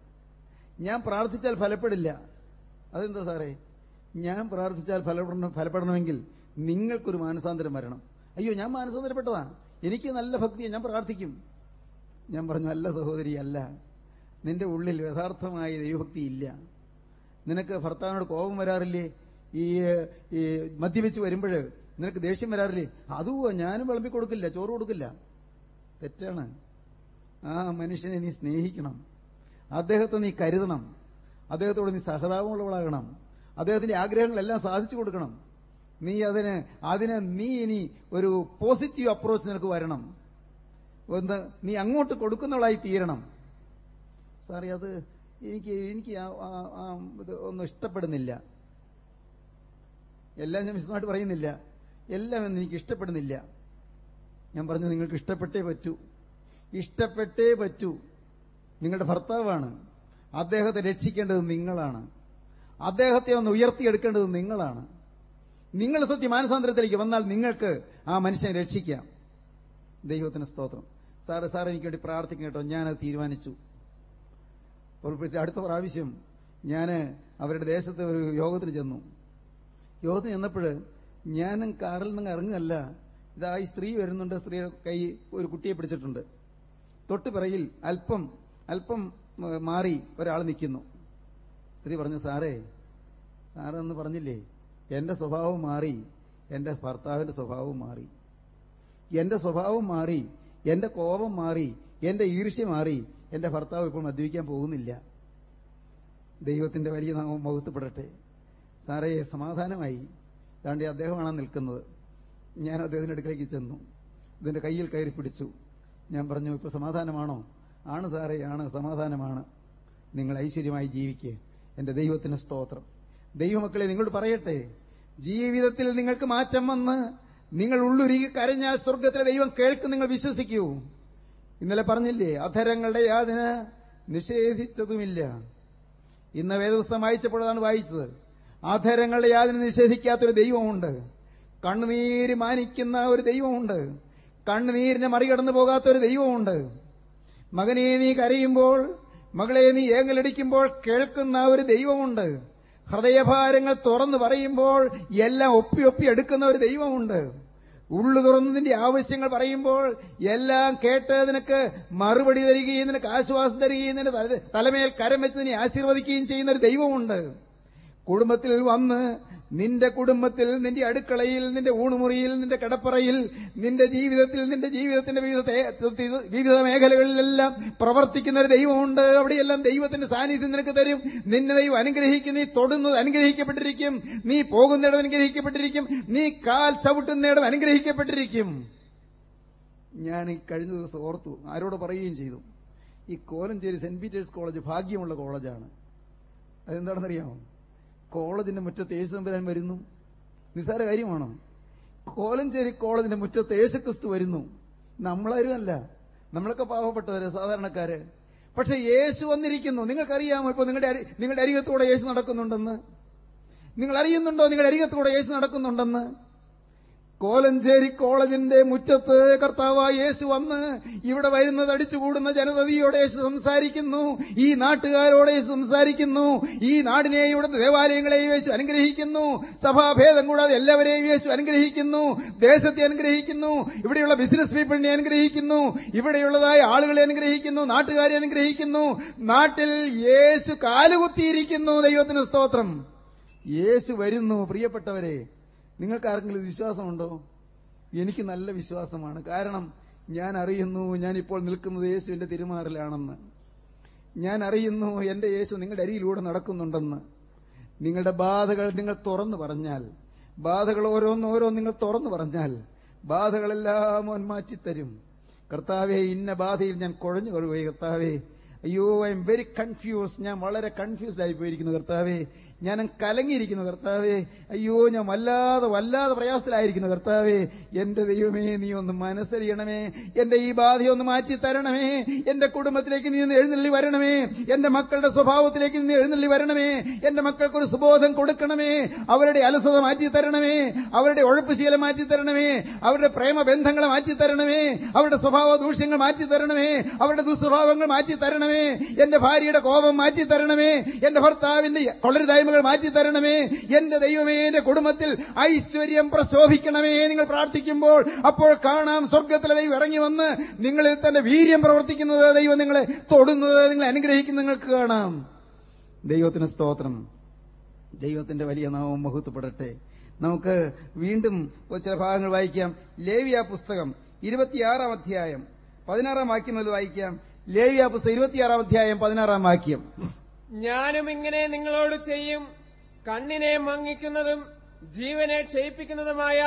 ഞാൻ പ്രാർത്ഥിച്ചാൽ ഫലപ്പെടില്ല. അതെന്താ സാറേ? ഞാൻ പ്രാർത്ഥിച്ചാൽ ഫലപ്പെടണം ഫലപ്പെടണമെങ്കിൽ നിങ്ങൾക്കൊരു മാനസാന്തരം വരണം. അയ്യോ ഞാൻ മാനസാന്തരപ്പെട്ടതാ. എനിക്ക് നല്ല ഭക്തിയെ ഞാൻ പ്രാർത്ഥിക്കും. ഞാൻ പറഞ്ഞു അല്ല സഹോദരി അല്ല. നിന്റെ ഉള്ളിൽ യഥാർത്ഥമായ ദൈവഭക്തി ഇല്ല. നിനക്ക് ഭർത്താവിനോട് കോപം വരാറില്ലേ? ഈ ഈ മദ്യപിച്ച് വരുമ്പോൾ നിനക്ക് ദേഷ്യം വരാറില്ലേ? അതുവോ ഞാനും വിളമ്പി കൊടുക്കില്ല ചോറ് കൊടുക്കില്ല. തെറ്റാണ്. ആ മനുഷ്യനെ നീ സ്നേഹിക്കണം. അദ്ദേഹത്തെ നീ കരുതണം. അദ്ദേഹത്തോട് നീ സഹതാപമുള്ളവളാകണം. അദ്ദേഹത്തിന്റെ ആഗ്രഹങ്ങളെല്ലാം സാധിച്ചു കൊടുക്കണം. നീ അതിന് അതിന് നീ ഇനി ഒരു പോസിറ്റീവ് അപ്രോച്ച് നിനക്ക് വരണം. ഒന്ന് നീ അങ്ങോട്ട് കൊടുക്കുന്നവളായി തീരണം. സാറി അത് എനിക്ക് എനിക്ക് ഒന്നും ഇഷ്ടപ്പെടുന്നില്ല. എല്ലാം ഞാൻ വിശദമായിട്ട് പറയുന്നില്ല. എല്ലാം എനിക്ക് ഇഷ്ടപ്പെടുന്നില്ല. ഞാൻ പറഞ്ഞു നിങ്ങൾക്ക് ഇഷ്ടപ്പെട്ടേ പറ്റൂ. ഇഷ്ടപ്പെട്ടേ പറ്റൂ. നിങ്ങളുടെ ഭർത്താവാണ്. അദ്ദേഹത്തെ രക്ഷിക്കേണ്ടത് നിങ്ങളാണ്. അദ്ദേഹത്തെ ഒന്ന് ഉയർത്തിയെടുക്കേണ്ടത് നിങ്ങളാണ്. നിങ്ങൾ സത്യ മാനസാന്തരത്തിലേക്ക് വന്നാൽ നിങ്ങൾക്ക് ആ മനുഷ്യനെ രക്ഷിക്കാം. ദൈവത്തിന് സ്തോത്രം. സാറ് സാർ എനിക്ക് വേണ്ടി പ്രാർത്ഥിക്കും കേട്ടോ. ഞാനത് തീരുമാനിച്ചു. അടുത്ത പ്രാവശ്യം ഞാൻ അവരുടെ ദേശത്ത് ഒരു യോഗത്തിന് ചെന്നു. യോഗത്തിന് ചെന്നപ്പോൾ ഞാനും കാറിൽ നിന്ന് ഇറങ്ങുകയല്ല. ഇതാ ഈ സ്ത്രീ വരുന്നുണ്ട്. സ്ത്രീയുടെ കൈ ഒരു കുട്ടിയെ പിടിച്ചിട്ടുണ്ട്. തൊട്ട് പിറകിൽ അല്പം അല്പം മാറി ഒരാൾ നിൽക്കുന്നു. സ്ത്രീ പറഞ്ഞു സാറേ സാറെന്ന് പറഞ്ഞില്ലേ? എന്റെ സ്വഭാവം മാറി എന്റെ ഭർത്താവിന്റെ സ്വഭാവം മാറി. എന്റെ സ്വഭാവം മാറി എന്റെ കോപം മാറി എന്റെ ഈർഷ്യ മാറി എന്റെ ഭർത്താവ് ഇപ്പോൾ മദ്യപിക്കാൻ പോകുന്നില്ല. ദൈവത്തിന്റെ വലിയ നാമം മുഖത്തുപെടട്ടെ സാറേ സമാധാനമായി. താണ്ടി അദ്ദേഹമാണ് നിൽക്കുന്നത്. ഞാൻ അദ്ദേഹത്തിന്റെ അടുക്കലേക്ക് ചെന്നു. ഇതിന്റെ കയ്യിൽ കയറി പിടിച്ചു. ഞാൻ പറഞ്ഞു ഇപ്പൊ സമാധാനമാണോ? ആണ് സാറേ ആണ്. സമാധാനമാണ്. നിങ്ങൾ ഐശ്വര്യമായി ജീവിക്കുക എന്റെ ദൈവത്തിന് സ്തോത്രം. ദൈവമക്കളെ നിങ്ങളോട് പറയട്ടെ. ജീവിതത്തിൽ നിങ്ങൾക്ക് മാറ്റം വന്ന് നിങ്ങൾ ഉള്ളുരുകി കരഞ്ഞാൽ സ്വർഗത്തിലെ ദൈവം കേൾക്കും നിങ്ങൾ വിശ്വസിക്കൂ. ഇന്നലെ പറഞ്ഞില്ലേ അധരങ്ങളുടെ യാതിന് നിഷേധിച്ചതുമില്ല. ഇന്ന് വേദപുസ്തകം വായിച്ചപ്പോഴാണ് വായിച്ചത്. അധരങ്ങളുടെ യാതിന് നിഷേധിക്കാത്തൊരു ദൈവമുണ്ട്. കണ്ണുനീര് മാനിക്കുന്ന ഒരു ദൈവമുണ്ട്. കണ്ണുനീരിനെ മറികടന്നു പോകാത്ത ഒരു ദൈവമുണ്ട്. മകനെ നീ കരയുമ്പോൾ മകളെ നീ ഏങ്ങലടിക്കുമ്പോൾ കേൾക്കുന്ന ഒരു ദൈവമുണ്ട്. ഹൃദയഭാരങ്ങൾ തുറന്നു പറയുമ്പോൾ എല്ലാം ഒപ്പി ഒപ്പി എടുക്കുന്ന ഒരു ദൈവമുണ്ട്. ഉള്ളു തുറന്നതിന്റെ ആവശ്യങ്ങൾ പറയുമ്പോൾ എല്ലാം കേട്ട് നിനക്ക് മറുപടി തരികയും നിനക്ക് ആശ്വാസം തരികയും നിന്റെ തലമേൽ കരം വെച്ച് ആശീർവദിക്കുകയും ചെയ്യുന്ന ഒരു ദൈവമുണ്ട്. കുടുംബത്തിൽ വന്ന് നിന്റെ കുടുംബത്തിൽ നിന്റെ അടുക്കളയിൽ നിന്റെ ഊണുമുറിയിൽ നിന്റെ കിടപ്പറയിൽ നിന്റെ ജീവിതത്തിൽ നിന്റെ ജീവിതത്തിന്റെ വിവിധ വിവിധ മേഖലകളിലെല്ലാം പ്രവർത്തിക്കുന്ന ഒരു ദൈവമുണ്ട്. അവിടെയെല്ലാം ദൈവത്തിന്റെ സാന്നിധ്യം നിനക്ക് തരും. നിന്റെ ദൈവം അനുഗ്രഹിക്കും. നീ തൊടുന്നത് അനുഗ്രഹിക്കപ്പെട്ടിരിക്കും. നീ പോകുന്നിടം അനുഗ്രഹിക്കപ്പെട്ടിരിക്കും. നീ കാൽ ചവിട്ടുന്നിടം അനുഗ്രഹിക്കപ്പെട്ടിരിക്കും. ഞാൻ കഴിഞ്ഞ ദിവസം ഓർത്തു ആരോട് പറയുകയും ചെയ്തു. ഈ കോലഞ്ചേരി സെന്റ് പീറ്റേഴ്സ് കോളേജ് ഭാഗ്യമുള്ള കോളേജാണ്. അതെന്താണെന്നറിയാമോ? കോളേജിന്റെ മുറ്റത്ത് യേശുദമ്പരാൻ വരുന്നു. നിസ്സാര കാര്യമാണോ? കോലഞ്ചേരി കോളേജിന്റെ മുറ്റത്ത് യേശുക്രിസ്തു വരുന്നു. നമ്മളാരും അല്ല നമ്മളൊക്കെ പാവപ്പെട്ടവര് സാധാരണക്കാര്. പക്ഷെ യേശു വന്നിരിക്കുന്നു. നിങ്ങൾക്കറിയാമോ ഇപ്പൊ നിങ്ങളുടെ നിങ്ങളുടെ അരികത്തൂടെ യേശു നടക്കുന്നുണ്ടെന്ന്? നിങ്ങൾ അറിയുന്നുണ്ടോ നിങ്ങളുടെ അരികത്തൂടെ യേശു നടക്കുന്നുണ്ടെന്ന്? കോലഞ്ചേരി കോളേജിന്റെ മുറ്റത്ത് കർത്താവായ യേശു വന്ന് ഇവിടെ വരുന്നത് അടിച്ചുകൂടുന്ന ജനതയോട് യേശു സംസാരിക്കുന്നു. ഈ നാട്ടുകാരോട് യേശു സംസാരിക്കുന്നു. ഈ നാടിനെയും ഇവിടുത്തെ ദേവാലയങ്ങളെയും യേശു അനുഗ്രഹിക്കുന്നു. സഭാഭേദം കൂടാതെ എല്ലാവരെയും യേശു അനുഗ്രഹിക്കുന്നു. ദേശത്തെ അനുഗ്രഹിക്കുന്നു. ഇവിടെയുള്ള ബിസിനസ് പീപ്പിളിനെ അനുഗ്രഹിക്കുന്നു. ഇവിടെയുള്ളതായ ആളുകളെ അനുഗ്രഹിക്കുന്നു. നാട്ടുകാരെ അനുഗ്രഹിക്കുന്നു. നാട്ടിൽ യേശു കാലുകുത്തിയിരിക്കുന്നു ദൈവത്തിന് സ്തോത്രം. യേശു വരുന്നു പ്രിയപ്പെട്ടവരെ. നിങ്ങൾക്ക് ആർക്കെങ്കിലും വിശ്വാസമുണ്ടോ? എനിക്ക് നല്ല വിശ്വാസമാണ്. കാരണം ഞാൻ അറിയുന്നു ഞാൻ ഇപ്പോൾ നിൽക്കുന്നത് യേശുവിന്റെ തിരുമാറിലാണെന്ന്. ഞാൻ അറിയുന്നു എന്റെ യേശു നിങ്ങളുടെ അരിയിലൂടെ നടക്കുന്നുണ്ടെന്ന്. നിങ്ങളുടെ ബാധകൾ നിങ്ങൾ തുറന്നു പറഞ്ഞാൽ ബാധകൾ ഓരോന്നോരോ നിങ്ങൾ തുറന്നു പറഞ്ഞാൽ ബാധകളെല്ലാം അവൻ മാറ്റിത്തരും. കർത്താവെ ഇന്ന ബാധയിൽ ഞാൻ കുഴഞ്ഞു കൊള്ളുകയെ കർത്താവെ അയ്യോ ഐ എം വെരി കൺഫ്യൂസ് ഞാൻ വളരെ കൺഫ്യൂസ്ഡ് ആയി പോയിരിക്കുന്നു കർത്താവേ. ഞാൻ കലങ്ങിയിരിക്കുന്നു കർത്താവേ. അയ്യോ ഞാൻ വല്ലാതെ വല്ലാതെ പ്രയാസത്തിലായിരിക്കുന്നു കർത്താവേ. എന്റെ ദൈവമേ നീ ഒന്ന് മനസ്സറിയണമേ എന്റെ ഈ ബാധയൊന്ന് മാറ്റി തരണമേ. എന്റെ കുടുംബത്തിലേക്ക് നീ എഴുന്നള്ളി വരണമേ. എന്റെ മക്കളുടെ സ്വഭാവത്തിലേക്ക് നീ എഴുന്നള്ളി വരണമേ. എന്റെ മക്കൾക്കൊരു സുബോധം കൊടുക്കണമേ. അവരുടെ അലസത മാറ്റി തരണമേ. അവരുടെ ഒഴപ്പ് ശീലം മാറ്റി തരണമേ. അവരുടെ പ്രേമബന്ധങ്ങളെ മാറ്റി തരണമേ. അവരുടെ സ്വഭാവ ദൂഷ്യങ്ങൾ മാറ്റി തരണമേ. അവരുടെ ദുസ്വഭാവങ്ങൾ മാറ്റി തരണമേ. എന്റെ ഭാര്യയുടെ കോപം മാറ്റി തരണമേ എന്റെ ഭർത്താവിന്റെ കൊള്ളരുതായ്മകൾ മാറ്റി തരണമേ എന്റെ ദൈവമേ എന്റെ കുടുംബത്തിൽ ഐശ്വര്യം പ്രശോഭിക്കണമേ. നിങ്ങൾ പ്രാർത്ഥിക്കുമ്പോൾ അപ്പോൾ കാണാം സ്വർഗത്തിലെ ദൈവം ഇറങ്ങി വന്ന് നിങ്ങളിൽ തന്നെ വീര്യം പ്രവർത്തിക്കുന്നത് ദൈവം നിങ്ങളെ തൊടുന്നത് നിങ്ങളെ അനുഗ്രഹിക്കുന്നത് നിങ്ങൾക്ക് കാണാം. ദൈവത്തിന് സ്തോത്രം. ദൈവത്തിന്റെ വലിയ നാമം മഹത്വപ്പെടട്ടെ. നമുക്ക് വീണ്ടും ചില ഭാഗങ്ങൾ വായിക്കാം. ലേവിയ പുസ്തകം ഇരുപത്തിയാറാം അധ്യായം പതിനാറാം വാക്യം മുതൽ വായിക്കാം. ലേവിയ പുസ്തകം ഇരുപത്തിയാറാം അധ്യായം പതിനാറാം വാക്യം. ഞാനും ഇങ്ങനെ നിങ്ങളോട് ചെയ്യും. കണ്ണിനെ മങ്ങിക്കുന്നതും ജീവനെ ക്ഷയിപ്പിക്കുന്നതുമായ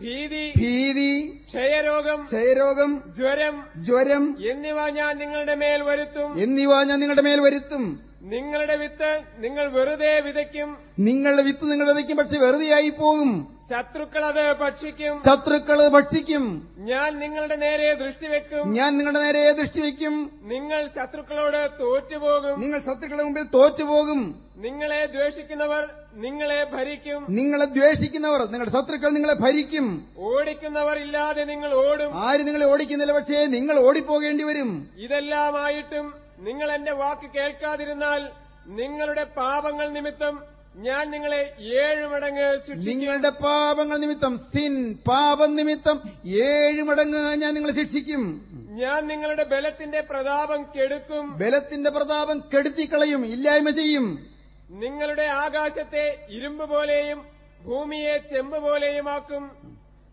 ഭീതി ഭീതി ക്ഷയരോഗം ക്ഷയരോഗം ജ്വരം ജ്വരം എന്നിവ ഞാൻ നിങ്ങളുടെ മേൽ വരുത്തും. എന്നിവ ഞാൻ നിങ്ങളുടെ മേൽ വരുത്തും. നിങ്ങളുടെ വിത്ത് നിങ്ങൾ വെറുതെ വിതയ്ക്കും. നിങ്ങളുടെ വിത്ത് നിങ്ങൾ വിതയ്ക്കും പക്ഷെ വെറുതെയായി പോകും. ശത്രുക്കൾ അത് ഭക്ഷിക്കും. ശത്രുക്കൾ ഭക്ഷിക്കും. ഞാൻ നിങ്ങളുടെ നേരെ ദൃഷ്ടി വെക്കും. ഞാൻ നിങ്ങളുടെ നേരെ ദൃഷ്ടി വെക്കും. നിങ്ങൾ ശത്രുക്കളോട് തോറ്റുപോകും. നിങ്ങൾ ശത്രുക്കളുടെ മുമ്പിൽ തോറ്റുപോകും. നിങ്ങളെ ദ്വേഷിക്കുന്നവർ നിങ്ങളെ ഭരിക്കും. നിങ്ങളെ ദ്വേഷിക്കുന്നവർ നിങ്ങളുടെ ശത്രുക്കൾ നിങ്ങളെ ഭരിക്കും. ഓടിക്കുന്നവർ ഇല്ലാതെ നിങ്ങൾ ഓടും. ആര് നിങ്ങളെ ഓടിക്കുന്നില്ല പക്ഷേ നിങ്ങൾ ഓടിപ്പോകേണ്ടി വരും. ഇതെല്ലാമായിട്ടും നിങ്ങൾ എന്റെ വാക്ക് കേൾക്കാതിരുന്നാൽ നിങ്ങളുടെ പാപങ്ങൾ നിമിത്തം ഞാൻ നിങ്ങളെ ഏഴ് മടങ്ങ് നിങ്ങളുടെ പാപങ്ങൾ നിമിത്തം സിൻ പാപം നിമിത്തം ഏഴ് മടങ്ങ് ഞാൻ നിങ്ങളെ ശിക്ഷിക്കും. ഞാൻ നിങ്ങളുടെ ബലത്തിന്റെ പ്രതാപം കെടുക്കും. ബലത്തിന്റെ പ്രതാപം കെടുത്തിക്കളയും ഇല്ലായ്മ ചെയ്യും. നിങ്ങളുടെ ആകാശത്തെ ഇരുമ്പ് പോലെയും ഭൂമിയെ ചെമ്പ് പോലെയുമാക്കും.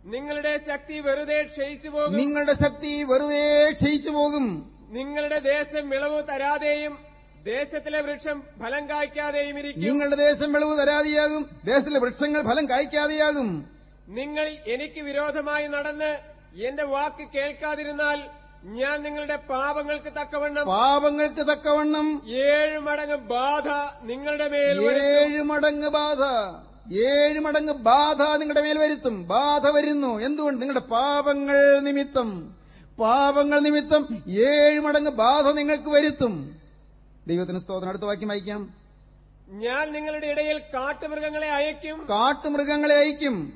നിങ്ങളുടെ ശക്തി വെറുതെ ക്ഷയിച്ചു പോകും. നിങ്ങളുടെ ശക്തി വെറുതെ ക്ഷയിച്ചു പോകും. നിങ്ങളുടെ ദേശം വിളവ് തരാതെയും ദേശത്തിലെ വൃക്ഷം ഫലം കായ്ക്കാതെയും ഇരിക്കും. നിങ്ങളുടെ ദേശം വിളവ് തരാതെയാകും ദേശത്തിലെ വൃക്ഷങ്ങൾ ഫലം കായ്ക്കാതെയാകും. നിങ്ങൾ എനിക്ക് വിരോധമായി നടന്ന് എന്റെ വാക്ക് കേൾക്കാതിരുന്നാൽ ഞാൻ നിങ്ങളുടെ പാപങ്ങൾക്ക് തക്കവണ്ണം പാപങ്ങൾക്ക് തക്കവണ്ണം ഏഴ് മടങ്ങ് ബാധ നിങ്ങളുടെ മേൽ. ഏഴ് മടങ്ങ് ബാധ ഏഴ് മടങ്ങ് ബാധ നിങ്ങളുടെ മേൽ വരുത്തും. ബാധ വരുന്നു. എന്തുകൊണ്ട്? നിങ്ങളുടെ പാപങ്ങൾ നിമിത്തം. പാപങ്ങൾ നിമിത്തം ഏഴ് മടങ്ങ് ബാധ നിങ്ങൾക്ക് വരുത്തും. ദൈവത്തിന് സ്തോത്രം. അടുത്ത വാക്യം വായിക്കാം. ഞാൻ നിങ്ങളുടെ ഇടയിൽ കാട്ടുമൃഗങ്ങളെ അയക്കും കാട്ടുമൃഗങ്ങളെ അയക്കും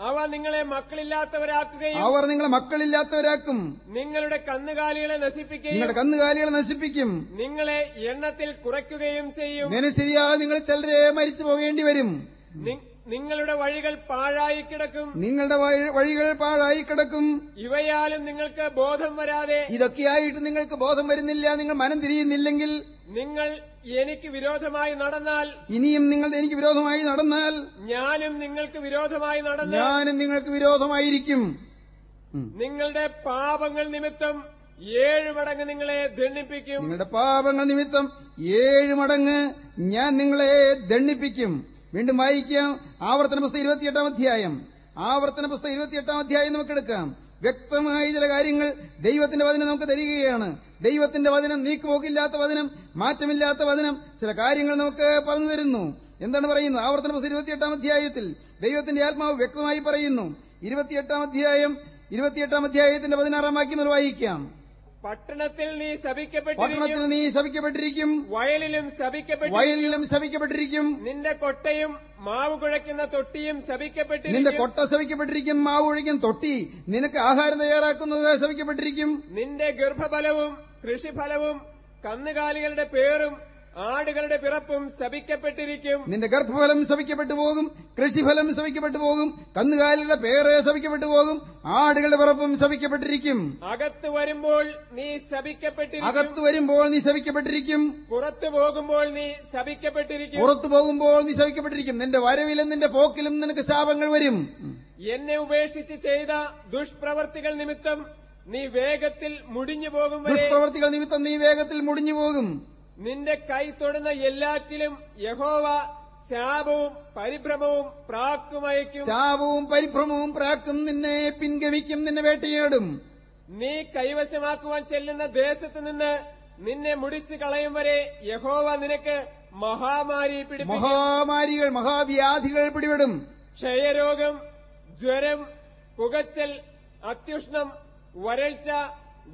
അവ നിങ്ങളെ മക്കളില്ലാത്തവരാക്കുകയും അവർ നിങ്ങളെ മക്കളില്ലാത്തവരാക്കും. നിങ്ങളുടെ കന്നുകാലികളെ നശിപ്പിക്കുകയും നിങ്ങളുടെ കന്നുകാലികളെ നശിപ്പിക്കും. നിങ്ങളെ എണ്ണത്തിൽ കുറയ്ക്കുകയും ചെയ്യും. ശരിയാ നിങ്ങൾ ചിലരെ മരിച്ചു പോകേണ്ടി വരും. നിങ്ങളുടെ വഴികൾ പാഴായി കിടക്കും. നിങ്ങളുടെ വഴികൾ പാഴായി കിടക്കും. ഇവയാലും നിങ്ങൾക്ക് ബോധം വരാതെ ഇതൊക്കെയായിട്ട് നിങ്ങൾക്ക് ബോധം വരുന്നില്ല നിങ്ങൾ മനം തിരിയുന്നില്ലെങ്കിൽ നിങ്ങൾ എനിക്ക് വിരോധമായി നടന്നാൽ ഇനിയും നിങ്ങൾ എനിക്ക് വിരോധമായി നടന്നാൽ ഞാനും നിങ്ങൾക്ക് വിരോധമായി നടന്നു ഞാനും നിങ്ങൾക്ക് വിരോധമായിരിക്കും. നിങ്ങളുടെ പാപങ്ങൾ നിമിത്തം ഏഴ് മടങ്ങ് നിങ്ങളെ ദണ്ണിപ്പിക്കും നിങ്ങളുടെ പാപങ്ങൾ നിമിത്തം ഏഴ് മടങ്ങ് ഞാൻ നിങ്ങളെ ദണ്ഡിപ്പിക്കും. വീണ്ടും വായിക്കാം. ആവർത്തന പുസ്തകം ഇരുപത്തിയെട്ടാം അധ്യായം. ആവർത്തന പുസ്തകം ഇരുപത്തിയെട്ടാം അധ്യായം നമുക്ക് എടുക്കാം. വ്യക്തമായ ചില കാര്യങ്ങൾ ദൈവത്തിന്റെ വചനം നമുക്ക് തരികയാണ്. ദൈവത്തിന്റെ വചനം നീക്കുപോക്കില്ലാത്ത വചനം മാറ്റമില്ലാത്ത വചനം ചില കാര്യങ്ങൾ നമുക്ക് പറഞ്ഞു തരുന്നു. എന്താണ് പറയുന്നത്? ആവർത്തന പുസ്തകം ഇരുപത്തിയെട്ടാം അധ്യായത്തിൽ ദൈവത്തിന്റെ ആത്മാവ് വ്യക്തമായി പറയുന്നു. ഇരുപത്തിയെട്ടാം അധ്യായം ഇരുപത്തിയെട്ടാം അധ്യായത്തിന്റെ പതിനാറാം വാക്യം വായിക്കാം. പട്ടണത്തിൽ നീ പട്ടണത്തിൽ നീ ശപിക്കപ്പെട്ടിരിക്കും. വയലിലും ശപിക്കപ്പെട്ടു വയലിലും ശപിക്കപ്പെട്ടിരിക്കും. നിന്റെ കൊട്ടയും മാവ് കുഴയ്ക്കുന്ന തൊട്ടിയും നിന്റെ കൊട്ട ശവിക്കപ്പെട്ടിരിക്കും മാവ് കുഴയ്ക്കും തൊട്ടി. നിനക്ക് ആഹാരം തയ്യാറാക്കുന്നത് ശവിക്കപ്പെട്ടിരിക്കും നിന്റെ ഗർഭഫലവും കൃഷിഫലവും കന്നുകാലികളുടെ പേറും ആടുകളുടെ പിറപ്പും ശപിക്കപ്പെട്ടിരിക്കും. നിന്റെ ഗർഭഫലം ശവിക്കപ്പെട്ടു പോകും കൃഷിഫലം ശവിക്കപ്പെട്ടു പോകും കന്നുകാലികളുടെ പേര് ശവിക്കപ്പെട്ടു പോകും ആടുകളുടെ പിറപ്പും ശവിക്കപ്പെട്ടിരിക്കും അകത്ത് വരുമ്പോൾ നീ ശപിക്കപ്പെട്ടിരിക്കും. അകത്ത് വരുമ്പോൾ നീ ശവിക്കപ്പെട്ടിരിക്കും പുറത്തു പോകുമ്പോൾ നീ ശപിക്കപ്പെട്ടിരിക്കും. പുറത്തു പോകുമ്പോൾ നീ ശവിക്കപ്പെട്ടിരിക്കും നിന്റെ വരവിലും നിന്റെ പോക്കിലും നിനക്ക് ശാപങ്ങൾ വരും. എന്നെ ഉപേക്ഷിച്ച് ചെയ്ത ദുഷ്പ്രവർത്തികൾ നിമിത്തം നീ വേഗത്തിൽ മുടിഞ്ഞു പോകും ദുഷ്പ്രവർത്തികൾ നിമിത്തം നീ വേഗത്തിൽ മുടിഞ്ഞു പോകും. നിന്റെ കൈ തൊടുന്ന എല്ലാറ്റിലും യഹോവ ശാപവും പരിഭ്രമവും പ്രാക്കുമയക്കും ശാപവും പരിഭ്രമവും പ്രാക്കും നിന്നെ പിൻഗമിക്കും നിന്നെ വേട്ടയാടും. നീ കൈവശമാക്കുവാൻ ചെല്ലുന്ന ദേശത്ത് നിന്ന് നിന്നെ മുടിച്ചു കളയും വരെ യഹോവ നിനക്ക് മഹാമാരി പിടിപ്പിക്കും. മഹാമാരികൾ മഹാവ്യാധികൾ പിടിപെടും. ക്ഷയരോഗം ജ്വരം പുകച്ചൽ അത്യുഷ്ണം വരൾച്ച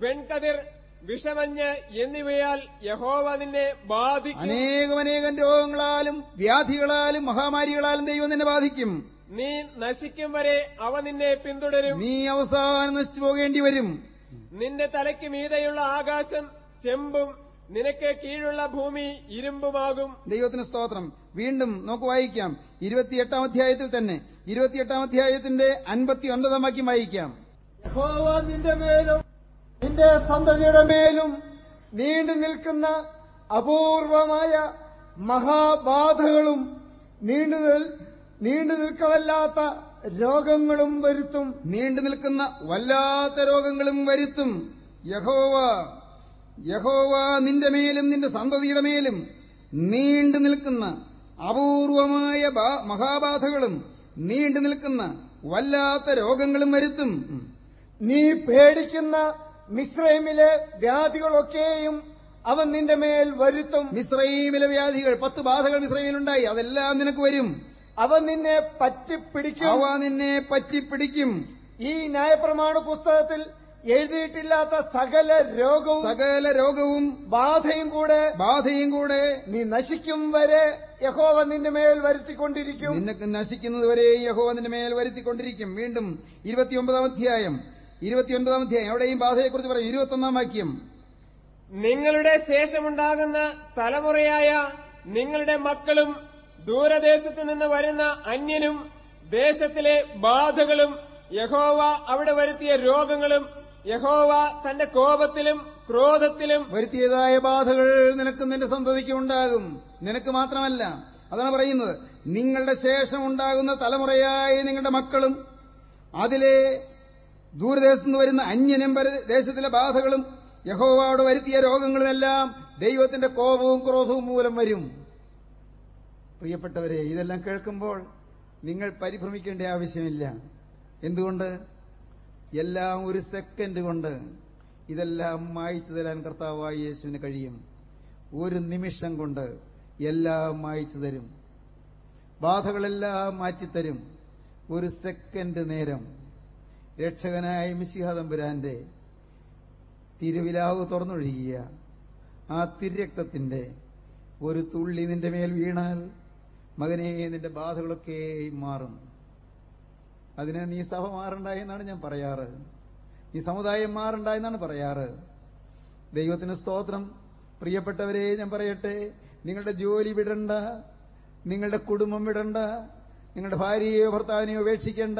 വെൺകതിർ വിഷമഞ്ഞ് എന്നിവയാൽ യഹോവ നിന്നെ ബാധിക്കും. അനേകമനേകം അനേകം രോഗങ്ങളാലും വ്യാധികളാലും മഹാമാരികളാലും ദൈവം നിന്നെ ബാധിക്കും. നീ നശിക്കും വരെ അവ നിന്നെ പിന്തുടരും. നീ അവസാനം നശിച്ചു പോകേണ്ടി വരും. നിന്റെ തലയ്ക്ക് മീതെയുള്ള ആകാശം ചെമ്പും നിനക്ക് കീഴുള്ള ഭൂമി ഇരുമ്പുമാകും. ദൈവത്തിന് സ്തോത്രം. വീണ്ടും നമുക്ക് വായിക്കാം. ഇരുപത്തിയെട്ടാം അധ്യായത്തിൽ തന്നെ ഇരുപത്തിയെട്ടാം അധ്യായത്തിന്റെ അൻപത്തി ഒൻപതാം വാക്യം വായിക്കാം. യഹോവ നിന്റെ മേലും നിന്റെ സന്തതിയുടെ മേലും നീണ്ടു നിൽക്കുന്ന അപൂർവമായ മഹാബാധകളും നീണ്ടു നീണ്ടു നിൽക്കവല്ലാത്ത രോഗങ്ങളും വരുത്തും. നീണ്ടു നിൽക്കുന്ന വല്ലാത്ത രോഗങ്ങളും വരുത്തും. യഹോവ യഹോവ നിന്റെ മേലും നിന്റെ സന്തതിയുടെ മേലും നീണ്ടു നിൽക്കുന്ന അപൂർവമായ മഹാബാധകളും നീണ്ടു നിൽക്കുന്ന വല്ലാത്ത രോഗങ്ങളും വരുത്തും. നീ പേടിക്കുന്ന മിശ്രൈമിലെ വ്യാധികളൊക്കെയും അവൻ നിന്റെ മേൽ വരുത്തും. മിശ്രൈമിലെ വ്യാധികൾ പത്ത് ബാധകൾ മിശ്രൈമിലുണ്ടായി അതെല്ലാം നിനക്ക് വരും. അവൻ നിന്നെ പറ്റിപ്പിടിക്കും. അവ നിന്നെ പറ്റിപ്പിടിക്കും. ഈ ന്യായപ്രമാണ പുസ്തകത്തിൽ എഴുതിയിട്ടില്ലാത്ത സകല രോഗവും സകല രോഗവും ബാധയും കൂടെ ബാധയും കൂടെ നീ നശിക്കും വരെ യഹോവ നിന്റെ മേൽ വരുത്തിക്കൊണ്ടിരിക്കും. നിനക്ക് നശിക്കുന്നത് വരെ യഹോവ നിന്റെ മേൽ വരുത്തിക്കൊണ്ടിരിക്കും. വീണ്ടും ഇരുപത്തിയൊമ്പതാം അധ്യായം. ഇരുപത്തിയൊൻപതാം അധ്യായം. എവിടെയും ബാധയെക്കുറിച്ച് പറയും. ഇരുപത്തൊന്നാം വാക്യം. നിങ്ങളുടെ ശേഷമുണ്ടാകുന്ന തലമുറയായ നിങ്ങളുടെ മക്കളും ദൂരദേശത്ത് നിന്ന് വരുന്ന അന്യനും ദേശത്തിലെ ബാധകളും യഹോവ അവിടെ വരുത്തിയ രോഗങ്ങളും യഹോവ തന്റെ കോപത്തിലും ക്രോധത്തിലും വരുത്തിയതായ ബാധകൾ നിനക്കും നിന്റെ സന്തതിക്കും ഉണ്ടാകും. നിനക്ക് മാത്രമല്ല. അതാണ് പറയുന്നത്. നിങ്ങളുടെ ശേഷം ഉണ്ടാകുന്ന തലമുറയായി നിങ്ങളുടെ മക്കളും അതിലെ ദൂരദേശത്തു നിന്ന് വരുന്ന അന്യനും ദേശത്തിലെ ബാധകളും യഹോവയോട് വരുത്തിയ രോഗങ്ങളുമെല്ലാം ദൈവത്തിന്റെ കോപവും ക്രോധവും മൂലം വരും. പ്രിയപ്പെട്ടവരെ ഇതെല്ലാം കേൾക്കുമ്പോൾ നിങ്ങൾ പരിഭ്രമിക്കേണ്ട ആവശ്യമില്ല. എന്തുകൊണ്ട്? എല്ലാം ഒരു സെക്കൻഡ് കൊണ്ട് ഇതെല്ലാം മായ്ച്ചു തരാൻ കർത്താവായി യേശുവിന് കഴിയും. ഒരു നിമിഷം കൊണ്ട് എല്ലാം മായ്ച്ചു തരും. ബാധകളെല്ലാം മാറ്റിത്തരും. ഒരു സെക്കൻഡ് നേരം രക്ഷകനായ മിശിഹാതമ്പുരാന്റെ തിരുവിലാവ് തുറന്നൊഴുകിയ ആ തിരക്തത്തിന്റെ ഒരു തുള്ളി നിന്റെ മേൽ വീണാൽ മകനെ നിന്റെ ബാധകളൊക്കെ മാറും. അതിന് നീ സഭ മാറണ്ട എന്നാണ് ഞാൻ പറയാറ്. നീ സമുദായം മാറണ്ട എന്നാണ് പറയാറ്. ദൈവത്തിന് സ്തോത്രം. പ്രിയപ്പെട്ടവരെ ഞാൻ പറയട്ടെ നിങ്ങളുടെ ജോലി വിടണ്ട നിങ്ങളുടെ കുടുംബം വിടണ്ട നിങ്ങളുടെ ഭാര്യയെയോ ഭർത്താവിനെയോ ഉപേക്ഷിക്കേണ്ട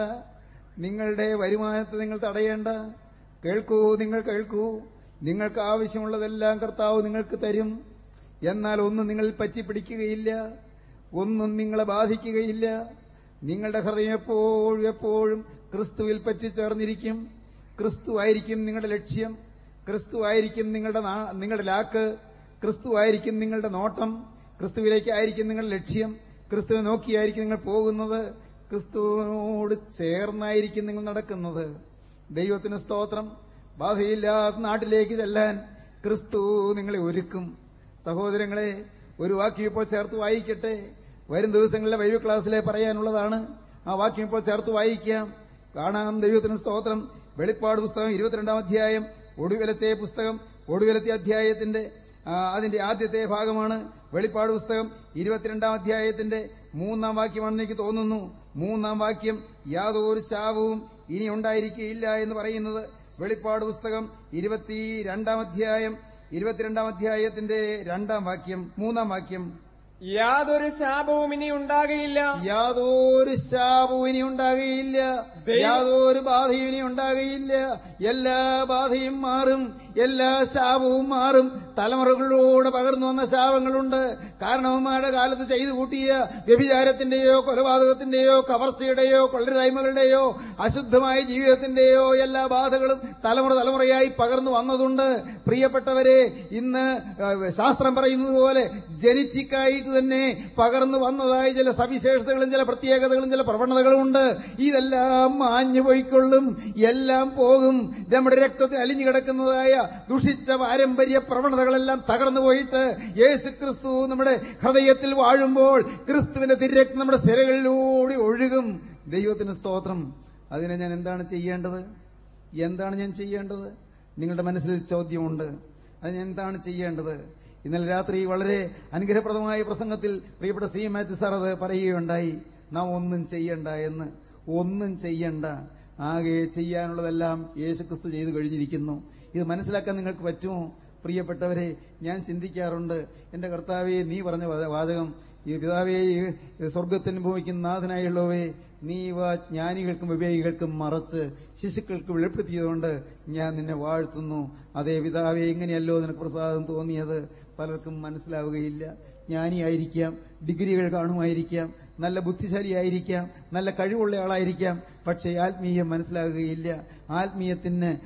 നിങ്ങളുടെ വരുമാനത്തെ നിങ്ങൾ തടയേണ്ട. കേൾക്കൂ നിങ്ങൾ കേൾക്കൂ. നിങ്ങൾക്ക് ആവശ്യമുള്ളതെല്ലാം കർത്താവ് നിങ്ങൾക്ക് തരും. എന്നാൽ ഒന്നും നിങ്ങളിൽ പറ്റിപ്പിടിക്കുകയില്ല. ഒന്നും നിങ്ങളെ ബാധിക്കുകയില്ല. നിങ്ങളുടെ ഹൃദയം എപ്പോഴും എപ്പോഴും ക്രിസ്തുവിൽ പറ്റിച്ചേർന്നിരിക്കും ക്രിസ്തു ആയിരിക്കും നിങ്ങളുടെ ലക്ഷ്യം. ക്രിസ്തു ആയിരിക്കും നിങ്ങളുടെ നിങ്ങളുടെ ലാക്ക്. ക്രിസ്തു ആയിരിക്കും നിങ്ങളുടെ നോട്ടം. ക്രിസ്തുവിലേക്കായിരിക്കും നിങ്ങളുടെ ലക്ഷ്യം. ക്രിസ്തുവിനെ നോക്കിയായിരിക്കും നിങ്ങൾ പോകുന്നത്. ക്രിസ്തുവിനോട് ചേർന്നായിരിക്കും നിങ്ങൾ നടക്കുന്നത്. ദൈവത്തിന് സ്തോത്രം. ബാധയില്ലാത്ത നാട്ടിലേക്ക് ചെല്ലാൻ ക്രിസ്തു നിങ്ങളെ ഒരുക്കും. സഹോദരങ്ങളെ ഒരു വാക്യം ഇപ്പോൾ ചേർത്ത് വായിക്കട്ടെ. വരും ദിവസങ്ങളിലെ ബൈബിൾ ക്ലാസ്സിലെ പറയാനുള്ളതാണ്. ആ വാക്യം ഇപ്പോൾ ചേർത്ത് വായിക്കാം. കാണാം ദൈവത്തിന് സ്തോത്രം. വെളിപ്പാട് പുസ്തകം ഇരുപത്തിരണ്ടാം അധ്യായം ഒടുവിലത്തെ പുസ്തകം ഒടുവിലത്തെ അധ്യായത്തിന്റെ അതിന്റെ ആദ്യത്തെ ഭാഗമാണ് വെളിപ്പാട് പുസ്തകം ഇരുപത്തിരണ്ടാം അധ്യായത്തിന്റെ മൂന്നാം വാക്യമാണെന്ന് എനിക്ക് തോന്നുന്നു. മൂന്നാം വാക്യം യാതൊരു ശാപവും ഇനി ഉണ്ടായിരിക്കുകയില്ല എന്ന് പറയുന്നത് വെളിപ്പാട് പുസ്തകം ഇരുപത്തിരണ്ടാം അധ്യായം ഇരുപത്തിരണ്ടാം അധ്യായത്തിന്റെ രണ്ടാം വാക്യം മൂന്നാം വാക്യം. യാതൊരു ശാപവും ഇനി ഉണ്ടാകയില്ല. യാതൊരു ശാപവും ഇനി ഉണ്ടാകുകയില്ല യാതൊരു ബാധയും ഇനി ഉണ്ടാകുകയില്ല എല്ലാ ബാധയും മാറും. എല്ലാ ശാപവും മാറും. തലമുറകളിലൂടെ പകർന്നു വന്ന ശാപങ്ങളുണ്ട്. കാരണവന്മാരുടെ കാലത്ത് ചെയ്തു കൂട്ടിയ വ്യഭിചാരത്തിന്റെയോ കൊലപാതകത്തിന്റെയോ കവർച്ചയുടെയോ കൊള്ളരുതായ്മകളുടെയോ അശുദ്ധമായ ജീവിതത്തിന്റെയോ എല്ലാ ബാധകളും തലമുറ തലമുറയായി പകർന്നു വന്നതുണ്ട്. പ്രിയപ്പെട്ടവരെ ഇന്ന് ശാസ്ത്രം പറയുന്നത് പോലെ ജനിച്ചിക്കായിട്ട് തന്നെ പകർന്നു വന്നതായ ചില സവിശേഷതകളും ചില പ്രത്യേകതകളും ചില പ്രവണതകളും ഉണ്ട് ഇതെല്ലാം മാഞ്ഞു പോയിക്കൊള്ളും. എല്ലാം പോകും. നമ്മുടെ രക്തത്തിൽ അലിഞ്ഞു കിടക്കുന്നതായ ദുഷിച്ച പാരമ്പര്യ പ്രവണതകളെല്ലാം തകർന്നു പോയിട്ട് യേശു ക്രിസ്തു നമ്മുടെ ഹൃദയത്തിൽ വാഴുമ്പോൾ ക്രിസ്തുവിന്റെ തിരക്ക് നമ്മുടെ സിരകളിലൂടെ ഒഴുകും. ദൈവത്തിന് സ്തോത്രം. അതിനെ ഞാൻ എന്താണ് ചെയ്യേണ്ടത്? എന്താണ് ഞാൻ ചെയ്യേണ്ടത്? നിങ്ങളുടെ മനസ്സിൽ ചോദ്യമുണ്ട്. അതിനെന്താണ് ചെയ്യേണ്ടത്? ഇന്നലെ രാത്രി വളരെ അനുഗ്രഹപ്രദമായ പ്രസംഗത്തിൽ പ്രിയപ്പെട്ട സി മാത്യു സാർ അത് പറയുകയുണ്ടായി. നാം ഒന്നും ചെയ്യണ്ട എന്ന്. ഒന്നും ചെയ്യണ്ട. ആകെ ചെയ്യാനുള്ളതെല്ലാം യേശുക്രിസ്തു ചെയ്തു കഴിഞ്ഞിരിക്കുന്നു. ഇത് മനസ്സിലാക്കാൻ നിങ്ങൾക്ക് പറ്റുമോ? പ്രിയപ്പെട്ടവരെ ഞാൻ ചിന്തിക്കാറുണ്ട് എന്റെ കർത്താവെ നീ പറഞ്ഞ വാചകം ഈ പിതാവേ സ്വർഗത്തിനും ഭൂമിക്കും നാഥനായുള്ളവേ നീ ഇവ ജ്ഞാനികൾക്കും വിവേകികൾക്കും മറച്ച് ശിശുക്കൾക്ക് വെളിപ്പെടുത്തിയതുകൊണ്ട് ഞാൻ നിന്നെ വാഴ്ത്തുന്നു. അതേ പിതാവെ ഇങ്ങനെയല്ലോ നിനക്ക് പ്രസാദം തോന്നിയത്? പലർക്കും മനസ്സിലാവുകയില്ല. ജ്ഞാനിയായിരിക്കാം. ഡിഗ്രികൾ കാണുമായിരിക്കാം നല്ല ബുദ്ധിശാലിയായിരിക്കാം നല്ല കഴിവുള്ള ആളായിരിക്കാം. പക്ഷേ ആത്മീയം മനസ്സിലാകുകയില്ല. ആത്മീയത്തിന്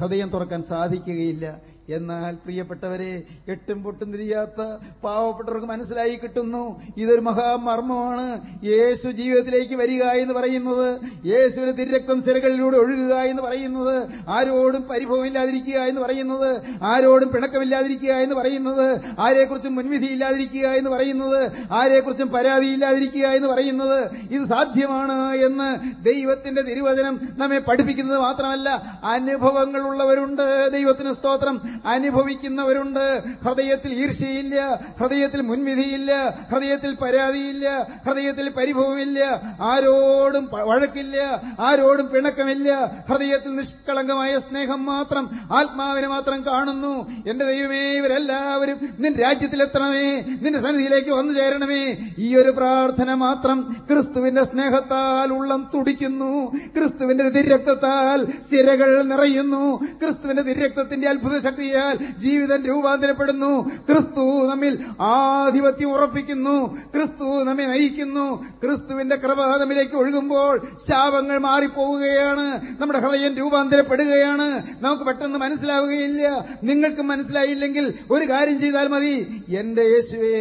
ഹൃദയം തുറക്കാൻ സാധിക്കുകയില്ല. എന്നാൽ പ്രിയപ്പെട്ടവരെ എട്ടും പൊട്ടും തിരിയാത്ത പാവപ്പെട്ടവർക്ക് മനസ്സിലായി കിട്ടുന്നു. ഇതൊരു മഹാമർമ്മമാണ്. യേശു ജീവിതത്തിലേക്ക് വരിക എന്ന് പറയുന്നത്. യേശുവിന് തിരക്തം സിരകളിലൂടെ ഒഴുകുക എന്ന് പറയുന്നത്. ആരോടും പരിഭവമില്ലാതിരിക്കുക എന്ന് പറയുന്നത്. ആരോടും പിണക്കമില്ലാതിരിക്കുക എന്ന് പറയുന്നത്. ആരെക്കുറിച്ചും മുൻവിധിയില്ലാതിരിക്കുക എന്ന് പറയുന്നത്. ആരെക്കുറിച്ചും പരാതിയില്ലാതിരിക്കുക എന്ന് പറയുന്നത് ഇത് സാധ്യമാണ് എന്ന് ദൈവത്തിന്റെ തിരുവചനം നമ്മെ പഠിപ്പിക്കുന്നത് മാത്രമല്ല അനുഭവങ്ങളുള്ളവരുണ്ട് ദൈവത്തിന് സ്തോത്രം. അനുഭവിക്കുന്നവരുണ്ട്. ഹൃദയത്തിൽ ഈർഷ്യയില്ല ഹൃദയത്തിൽ മുൻവിധിയില്ല ഹൃദയത്തിൽ പരാതിയില്ല ഹൃദയത്തിൽ പരിഭവമില്ല ആരോടും വഴക്കില്ല ആരോടും പിണക്കമില്ല. ഹൃദയത്തിൽ നിഷ്കളങ്കമായ സ്നേഹം മാത്രം ആത്മാവിനെ മാത്രം കാണുന്നു. എന്റെ ദൈവമേ ഇവരെല്ലാവരും നിൻ രാജ്യത്തിലെത്തണമേ നിന്റെ സന്നിധിയിലേക്ക് വന്നു ചേരണമേ ഈ ഒരു പ്രാർത്ഥന മാത്രം ക്രിസ്തുവിന്റെ സ്നേഹത്താൽ ഉള്ളം തുടിക്കുന്നു ക്രിസ്തുവിന്റെ തിരക്തത്താൽ സിരകൾ നിറയുന്നു ക്രിസ്തുവിന്റെ തിരക്തത്തിന്റെ അത്ഭുത ശക്തിയാൽ ജീവിതം രൂപാന്തരപ്പെടുന്നു ക്രിസ്തു നമ്മിൽ ആധിപത്യം ഉറപ്പിക്കുന്നു ക്രിസ്തു നമ്മെ നയിക്കുന്നു ക്രിസ്തുവിന്റെ കൃപ നമ്മിലേക്ക് ഒഴുകുമ്പോൾ ശാപങ്ങൾ മാറിപ്പോവുകയാണ് നമ്മുടെ ഹൃദയം രൂപാന്തരപ്പെടുകയാണ് നമുക്ക് പെട്ടെന്ന് മനസ്സിലാവുകയില്ല നിങ്ങൾക്ക് മനസ്സിലായില്ലെങ്കിൽ ഒരു കാര്യം ചെയ്താൽ മതി എന്റെ യേശുവേ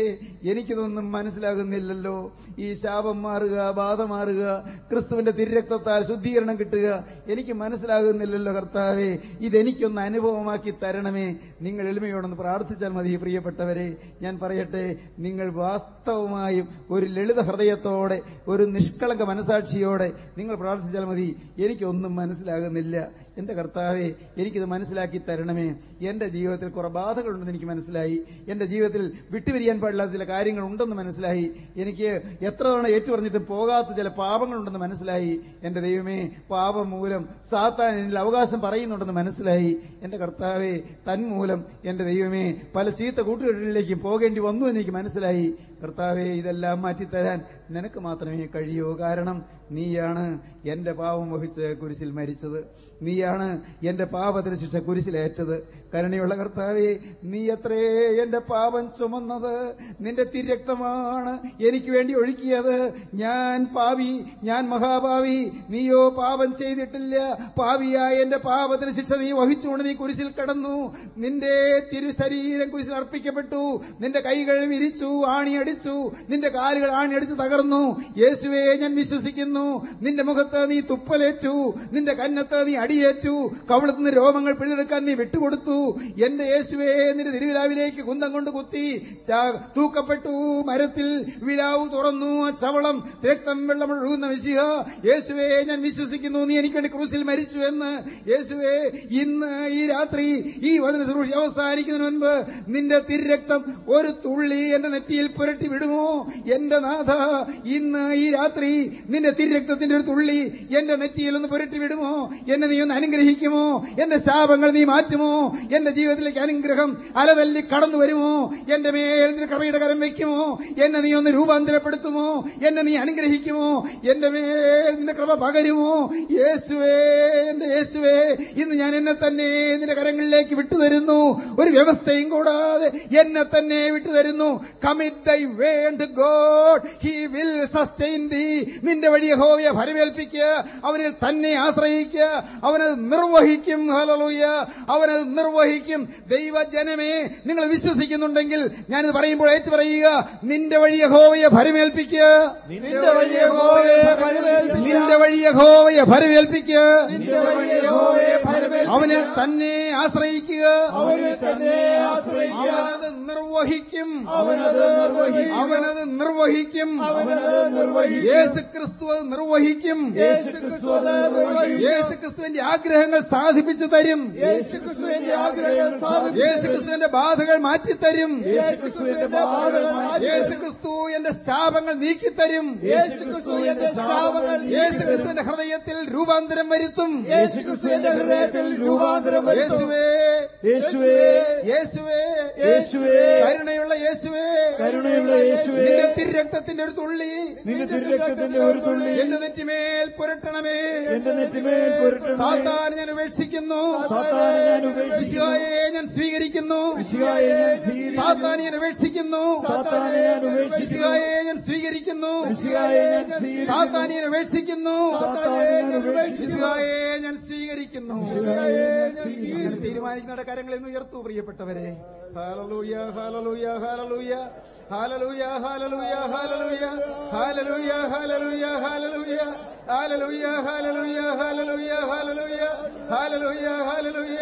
എനിക്കിതൊന്നും മനസ്സിലാകുന്നില്ലല്ലോ. ഈ ശാപം മാറുക ബാധ മാറുക ക്രിസ്തുവിന്റെ തിരക്തത്താൽ ശുദ്ധീകരണം കിട്ടുക എനിക്ക് മനസ്സിലാകുന്നില്ലല്ലോ കർത്താവേ. ഇതെനിക്കൊന്ന് അനുഭവമാക്കി തരണമേ. നിങ്ങൾ എളിമയോടൊന്ന് പ്രാർത്ഥിച്ചാൽ മതി പ്രിയപ്പെട്ടവരെ. ഞാൻ പറയട്ടെ നിങ്ങൾ വാസ്തവമായും ഒരു ലളിത ഹൃദയത്തോടെ ഒരു നിഷ്കളങ്ക മനസാക്ഷിയോടെ നിങ്ങൾ പ്രാർത്ഥിച്ചാൽ മതി. എനിക്കൊന്നും മനസ്സിലാകുന്നില്ല. എന്റെ കർത്താവെ എനിക്കിത് മനസ്സിലാക്കി തരണമേ. എന്റെ ജീവിതത്തിൽ കുറെ ബാധകളുണ്ടെന്ന് എനിക്ക് മനസ്സിലായി. എന്റെ ജീവിതത്തിൽ വിട്ടുപിരിയാൻ പാടില്ലാത്ത ചില കാര്യങ്ങൾ ഉണ്ടെന്ന് മനസ്സിലായി. എനിക്ക് എത്ര തവണ ഏറ്റുപറഞ്ഞിട്ടും പോകാത്ത ചില പാപങ്ങളുണ്ടെന്ന് മനസ്സിലായി. എന്റെ ദൈവമേ പാപം മൂലം സാത്താൻ എന്നിൽ അവകാശം പറയുന്നുണ്ടെന്ന് മനസ്സിലായി. എന്റെ കർത്താവെ തന്മൂലം എന്റെ ദൈവമേ പല ചീത്ത കൂട്ടുകെട്ടുകളിലേക്കും പോകേണ്ടി വന്നു എന്ന് എനിക്ക് മനസ്സിലായി. കർത്താവെ ഇതെല്ലാം മാറ്റിത്തരാൻ നിനക്ക് മാത്രമേ കഴിയൂ. കാരണം നീയാണ് എന്റെ പാപം വഹിച്ച് കുരിശിൽ മരിച്ചത്. നീയാണ് എന്റെ പാപത്തിന് ശിക്ഷ കുരിശിലേറ്റത്. കരുണയുള്ള കർത്താവെ നീ എത്രേ എന്റെ പാപം ചുമന്നത്. നിന്റെ തിരക്തമാണ് എനിക്ക് വേണ്ടി ഒഴുക്കിയത്. ഞാൻ പാവി ഞാൻ മഹാഭാവി നീയോ പാപം ചെയ്തിട്ടില്ല. പാവിയായ എന്റെ പാപത്തിന് ശിക്ഷ നീ വഹിച്ചുകൊണ്ട് നീ കുരിശിൽ കടന്നു. നിന്റെ തിരുശരീരം കുരിശിൽ അർപ്പിക്കപ്പെട്ടു. നിന്റെ കൈകൾ വിരിച്ചു ആണിയടിച്ചു നിന്റെ കാലുകൾ ആണിയടിച്ച് തകർന്നു. യേശുവേ ഞാൻ വിശ്വസിക്കുന്നു. നിന്റെ മുഖത്ത് നീ തുപ്പലേറ്റു. നിന്റെ കന്നത്ത് നീ അടിയേറ്റു. കവിളത്ത് നിന്ന് രോമങ്ങൾ പിഴുതെടുക്കാൻ നീ വിട്ടുകൊടുത്തു. എന്റെ യേശുവേ നിന്റെ തിരുവിലാവിലേക്ക് കുന്തം കൊണ്ട് കുത്തി തൂക്കപ്പെട്ടു. മരത്തിൽ വിലാവ് തുറന്നു. ചവളം രക്തം വെള്ളം ഒഴുകുന്ന വിശിഹ യേശുവേ ഞാൻ വിശ്വസിക്കുന്നു. നീ എനിക്ക് വേണ്ടി ക്രൂസിൽ മരിച്ചു എന്ന്. യേശുവേ ഇന്ന് ഈ രാത്രി ഈ വചന ശുശ്രൂഷ അവസാനിക്കുന്നതിന് മുൻപ് നിന്റെ തിരുരക്തം ഒരു തുള്ളി എന്റെ നെറ്റിയിൽ പുരട്ടി വിടുമോ? എന്റെ നാഥ ഇന്ന് ഈ രാത്രി നിന്റെ തിരുരക്തത്തിന്റെ ഒരു തുള്ളി എന്റെ നെറ്റിയിൽ ഒന്ന് പുരട്ടി വിടുമോ? എന്നെ നീ ഒന്ന് അനുഗ്രഹിക്കുമോ? എന്റെ ശാപങ്ങൾ നീ മാറ്റുമോ? എന്റെ ജീവിതത്തിലേക്ക് അനുഗ്രഹം അലതല്ലി കടന്നു വരുമോ? എന്റെ മേൽ കൃപയുടെ കരം വയ്ക്കുമോ? എന്നെ നീ ഒന്ന് രൂപാന്തരപ്പെടുത്തുമോ? എന്നെ നീ അനുഗ്രഹിക്കുമോ? എന്റെ മേൽ നിന്റെ കൃപ പകരുമോ? യേശുവേ എന്റെ യേശുവേ ഇന്ന് ഞാൻ എന്നെ തന്നെ നിന്റെ കരങ്ങളിലേക്ക് വിട്ടുതരുന്നു. ഒരു വ്യവസ്ഥയും കൂടാതെ എന്നെ തന്നെ വിട്ടുതരുന്നു. കമിറ്റ് നിന്റെ വഴി ഹോവയെ ഫലമേൽപ്പിക്കുക അവനിൽ തന്നെ ആശ്രയിക്കുക അവനത് നിർവഹിക്കും. അവനത് നിർവഹിക്കും നിർവഹിക്കും. ദൈവജനമേ നിങ്ങൾ വിശ്വസിക്കുന്നുണ്ടെങ്കിൽ ഞാനിത് പറയുമ്പോൾ ഏറ്റു പറയുക നിന്റെ വഴി യഹോവയെ ഭരമേൽപ്പിക്ക. നിന്റെ വഴി യഹോവയെ ഭരമേൽപ്പിക്ക. അവനിൽ തന്നെ ആശ്രയിക്കുക. അവനത് നിർവഹിക്കും. അവനത് നിർവഹിക്കും. യേശു ക്രിസ്തു അത് നിർവഹിക്കും. യേശു ക്രിസ്തുവിന്റെ ആഗ്രഹങ്ങൾ സാധിപ്പിച്ചു തരും. യേശു ക്രിസ്തുവിന്റെ യേശുക്രിസ്തുവിന്റെ ബാധകൾ മാറ്റിത്തരും. യേശുക്രിസ്തു എന്റെ ശാപങ്ങൾ നീക്കിത്തരും. യേശുക്രിസ്തു എന്റെ ശാപങ്ങൾ യേശു ക്രിസ്തുവിന്റെ ഹൃദയത്തിൽ രൂപാന്തരം വരുത്തും. യേശുക്രിസ്തുവിന്റെ ഹൃദയത്തിൽ രൂപാന്തരം. യേശുവേ യേശുവേ യേശുവേ യേശുവേ കരുണയുള്ള യേശുവേ കരുണയുള്ള യേശുവേ നിന്റെ തിരുരക്തത്തിന്റെ ഒരു തുള്ളി നിന്റെ തിരുരക്തത്തിന്റെ ഒരു തുള്ളി എന്റെ നെറ്റിമേൽ പുരട്ടണമേ. എന്റെ നെറ്റിമേൽ പുരട്ടണമേ. സാത്താൻ ഞാൻ ഉപേക്ഷിക്കുന്നു. സാത്താനെ ഞാൻ ഉപേക്ഷിക്കുന്നു. വിശുവായെ ഞാൻ സ്വീകരിക്കുന്നു. സാത്താനെ ഞാൻ ഉപേക്ഷിക്കുന്നു ഞാൻ സ്വീകരിക്കുന്നു. സാത്താനെ ഞാൻ ഉപേക്ഷിക്കുന്നു ഞാൻ സ്വീകരിക്കുന്നു. തീരുമാനിക്കുന്ന കാര്യങ്ങളിൽ നിന്ന് ഉയർത്തു പ്രിയപ്പെട്ടവരെ. Hallelujah hallelujah hallelujah. Hallelujah hallelujah hallelujah. Hallelujah hallelujah hallelujah. Hallelujah hallelujah hallelujah hallelujah. Hallelujah ഹാലലൂയ.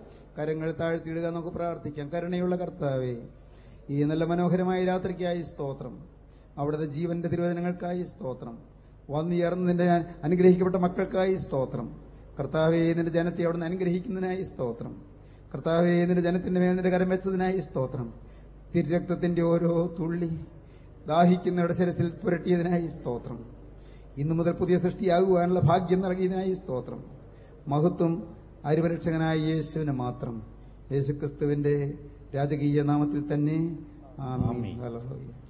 കരങ്ങൾ താഴ്ത്തിയിടുക നമുക്ക് പ്രാർത്ഥിക്കാം. കരുണയുള്ള കർത്താവേ ഈ നല്ല മനോഹരമായ രാത്രിക്കായി സ്തോത്രം. അവിടുത്തെ ജീവന്റെ തിരുവചനങ്ങൾക്കായി സ്തോത്രം. വന്നുയർന്ന് നിന്റെ അനുഗ്രഹിക്കപ്പെട്ട മക്കൾക്കായി സ്തോത്രം. കർത്താവേ നിന്റെ ജനത്തെ അവിടുന്ന് അനുഗ്രഹിക്കുന്നതിനായി സ്തോത്രം. കർത്താവേ നിന്റെ ജനത്തിന്റെ മേൽ നിന്റെ കരം വെച്ചതിനായി സ്തോത്രം. തിരുരക്തത്തിന്റെ ഓരോ തുള്ളി ദാഹിക്കുന്നവരുടെ ശിരസിൽ പുരട്ടിയതിനായി സ്തോത്രം. ഇന്നു മുതൽ പുതിയ സൃഷ്ടിയാകുവാനുള്ള ഭാഗ്യം നൽകിയതിനായി സ്തോത്രം. മഹത്വം അരുപരക്ഷകനായ യേശുവിന് മാത്രം. യേശുക്രിസ്തുവിന്റെ രാജകീയ നാമത്തിൽ തന്നെ. ആമീൻ. ഹല്ലേലൂയ.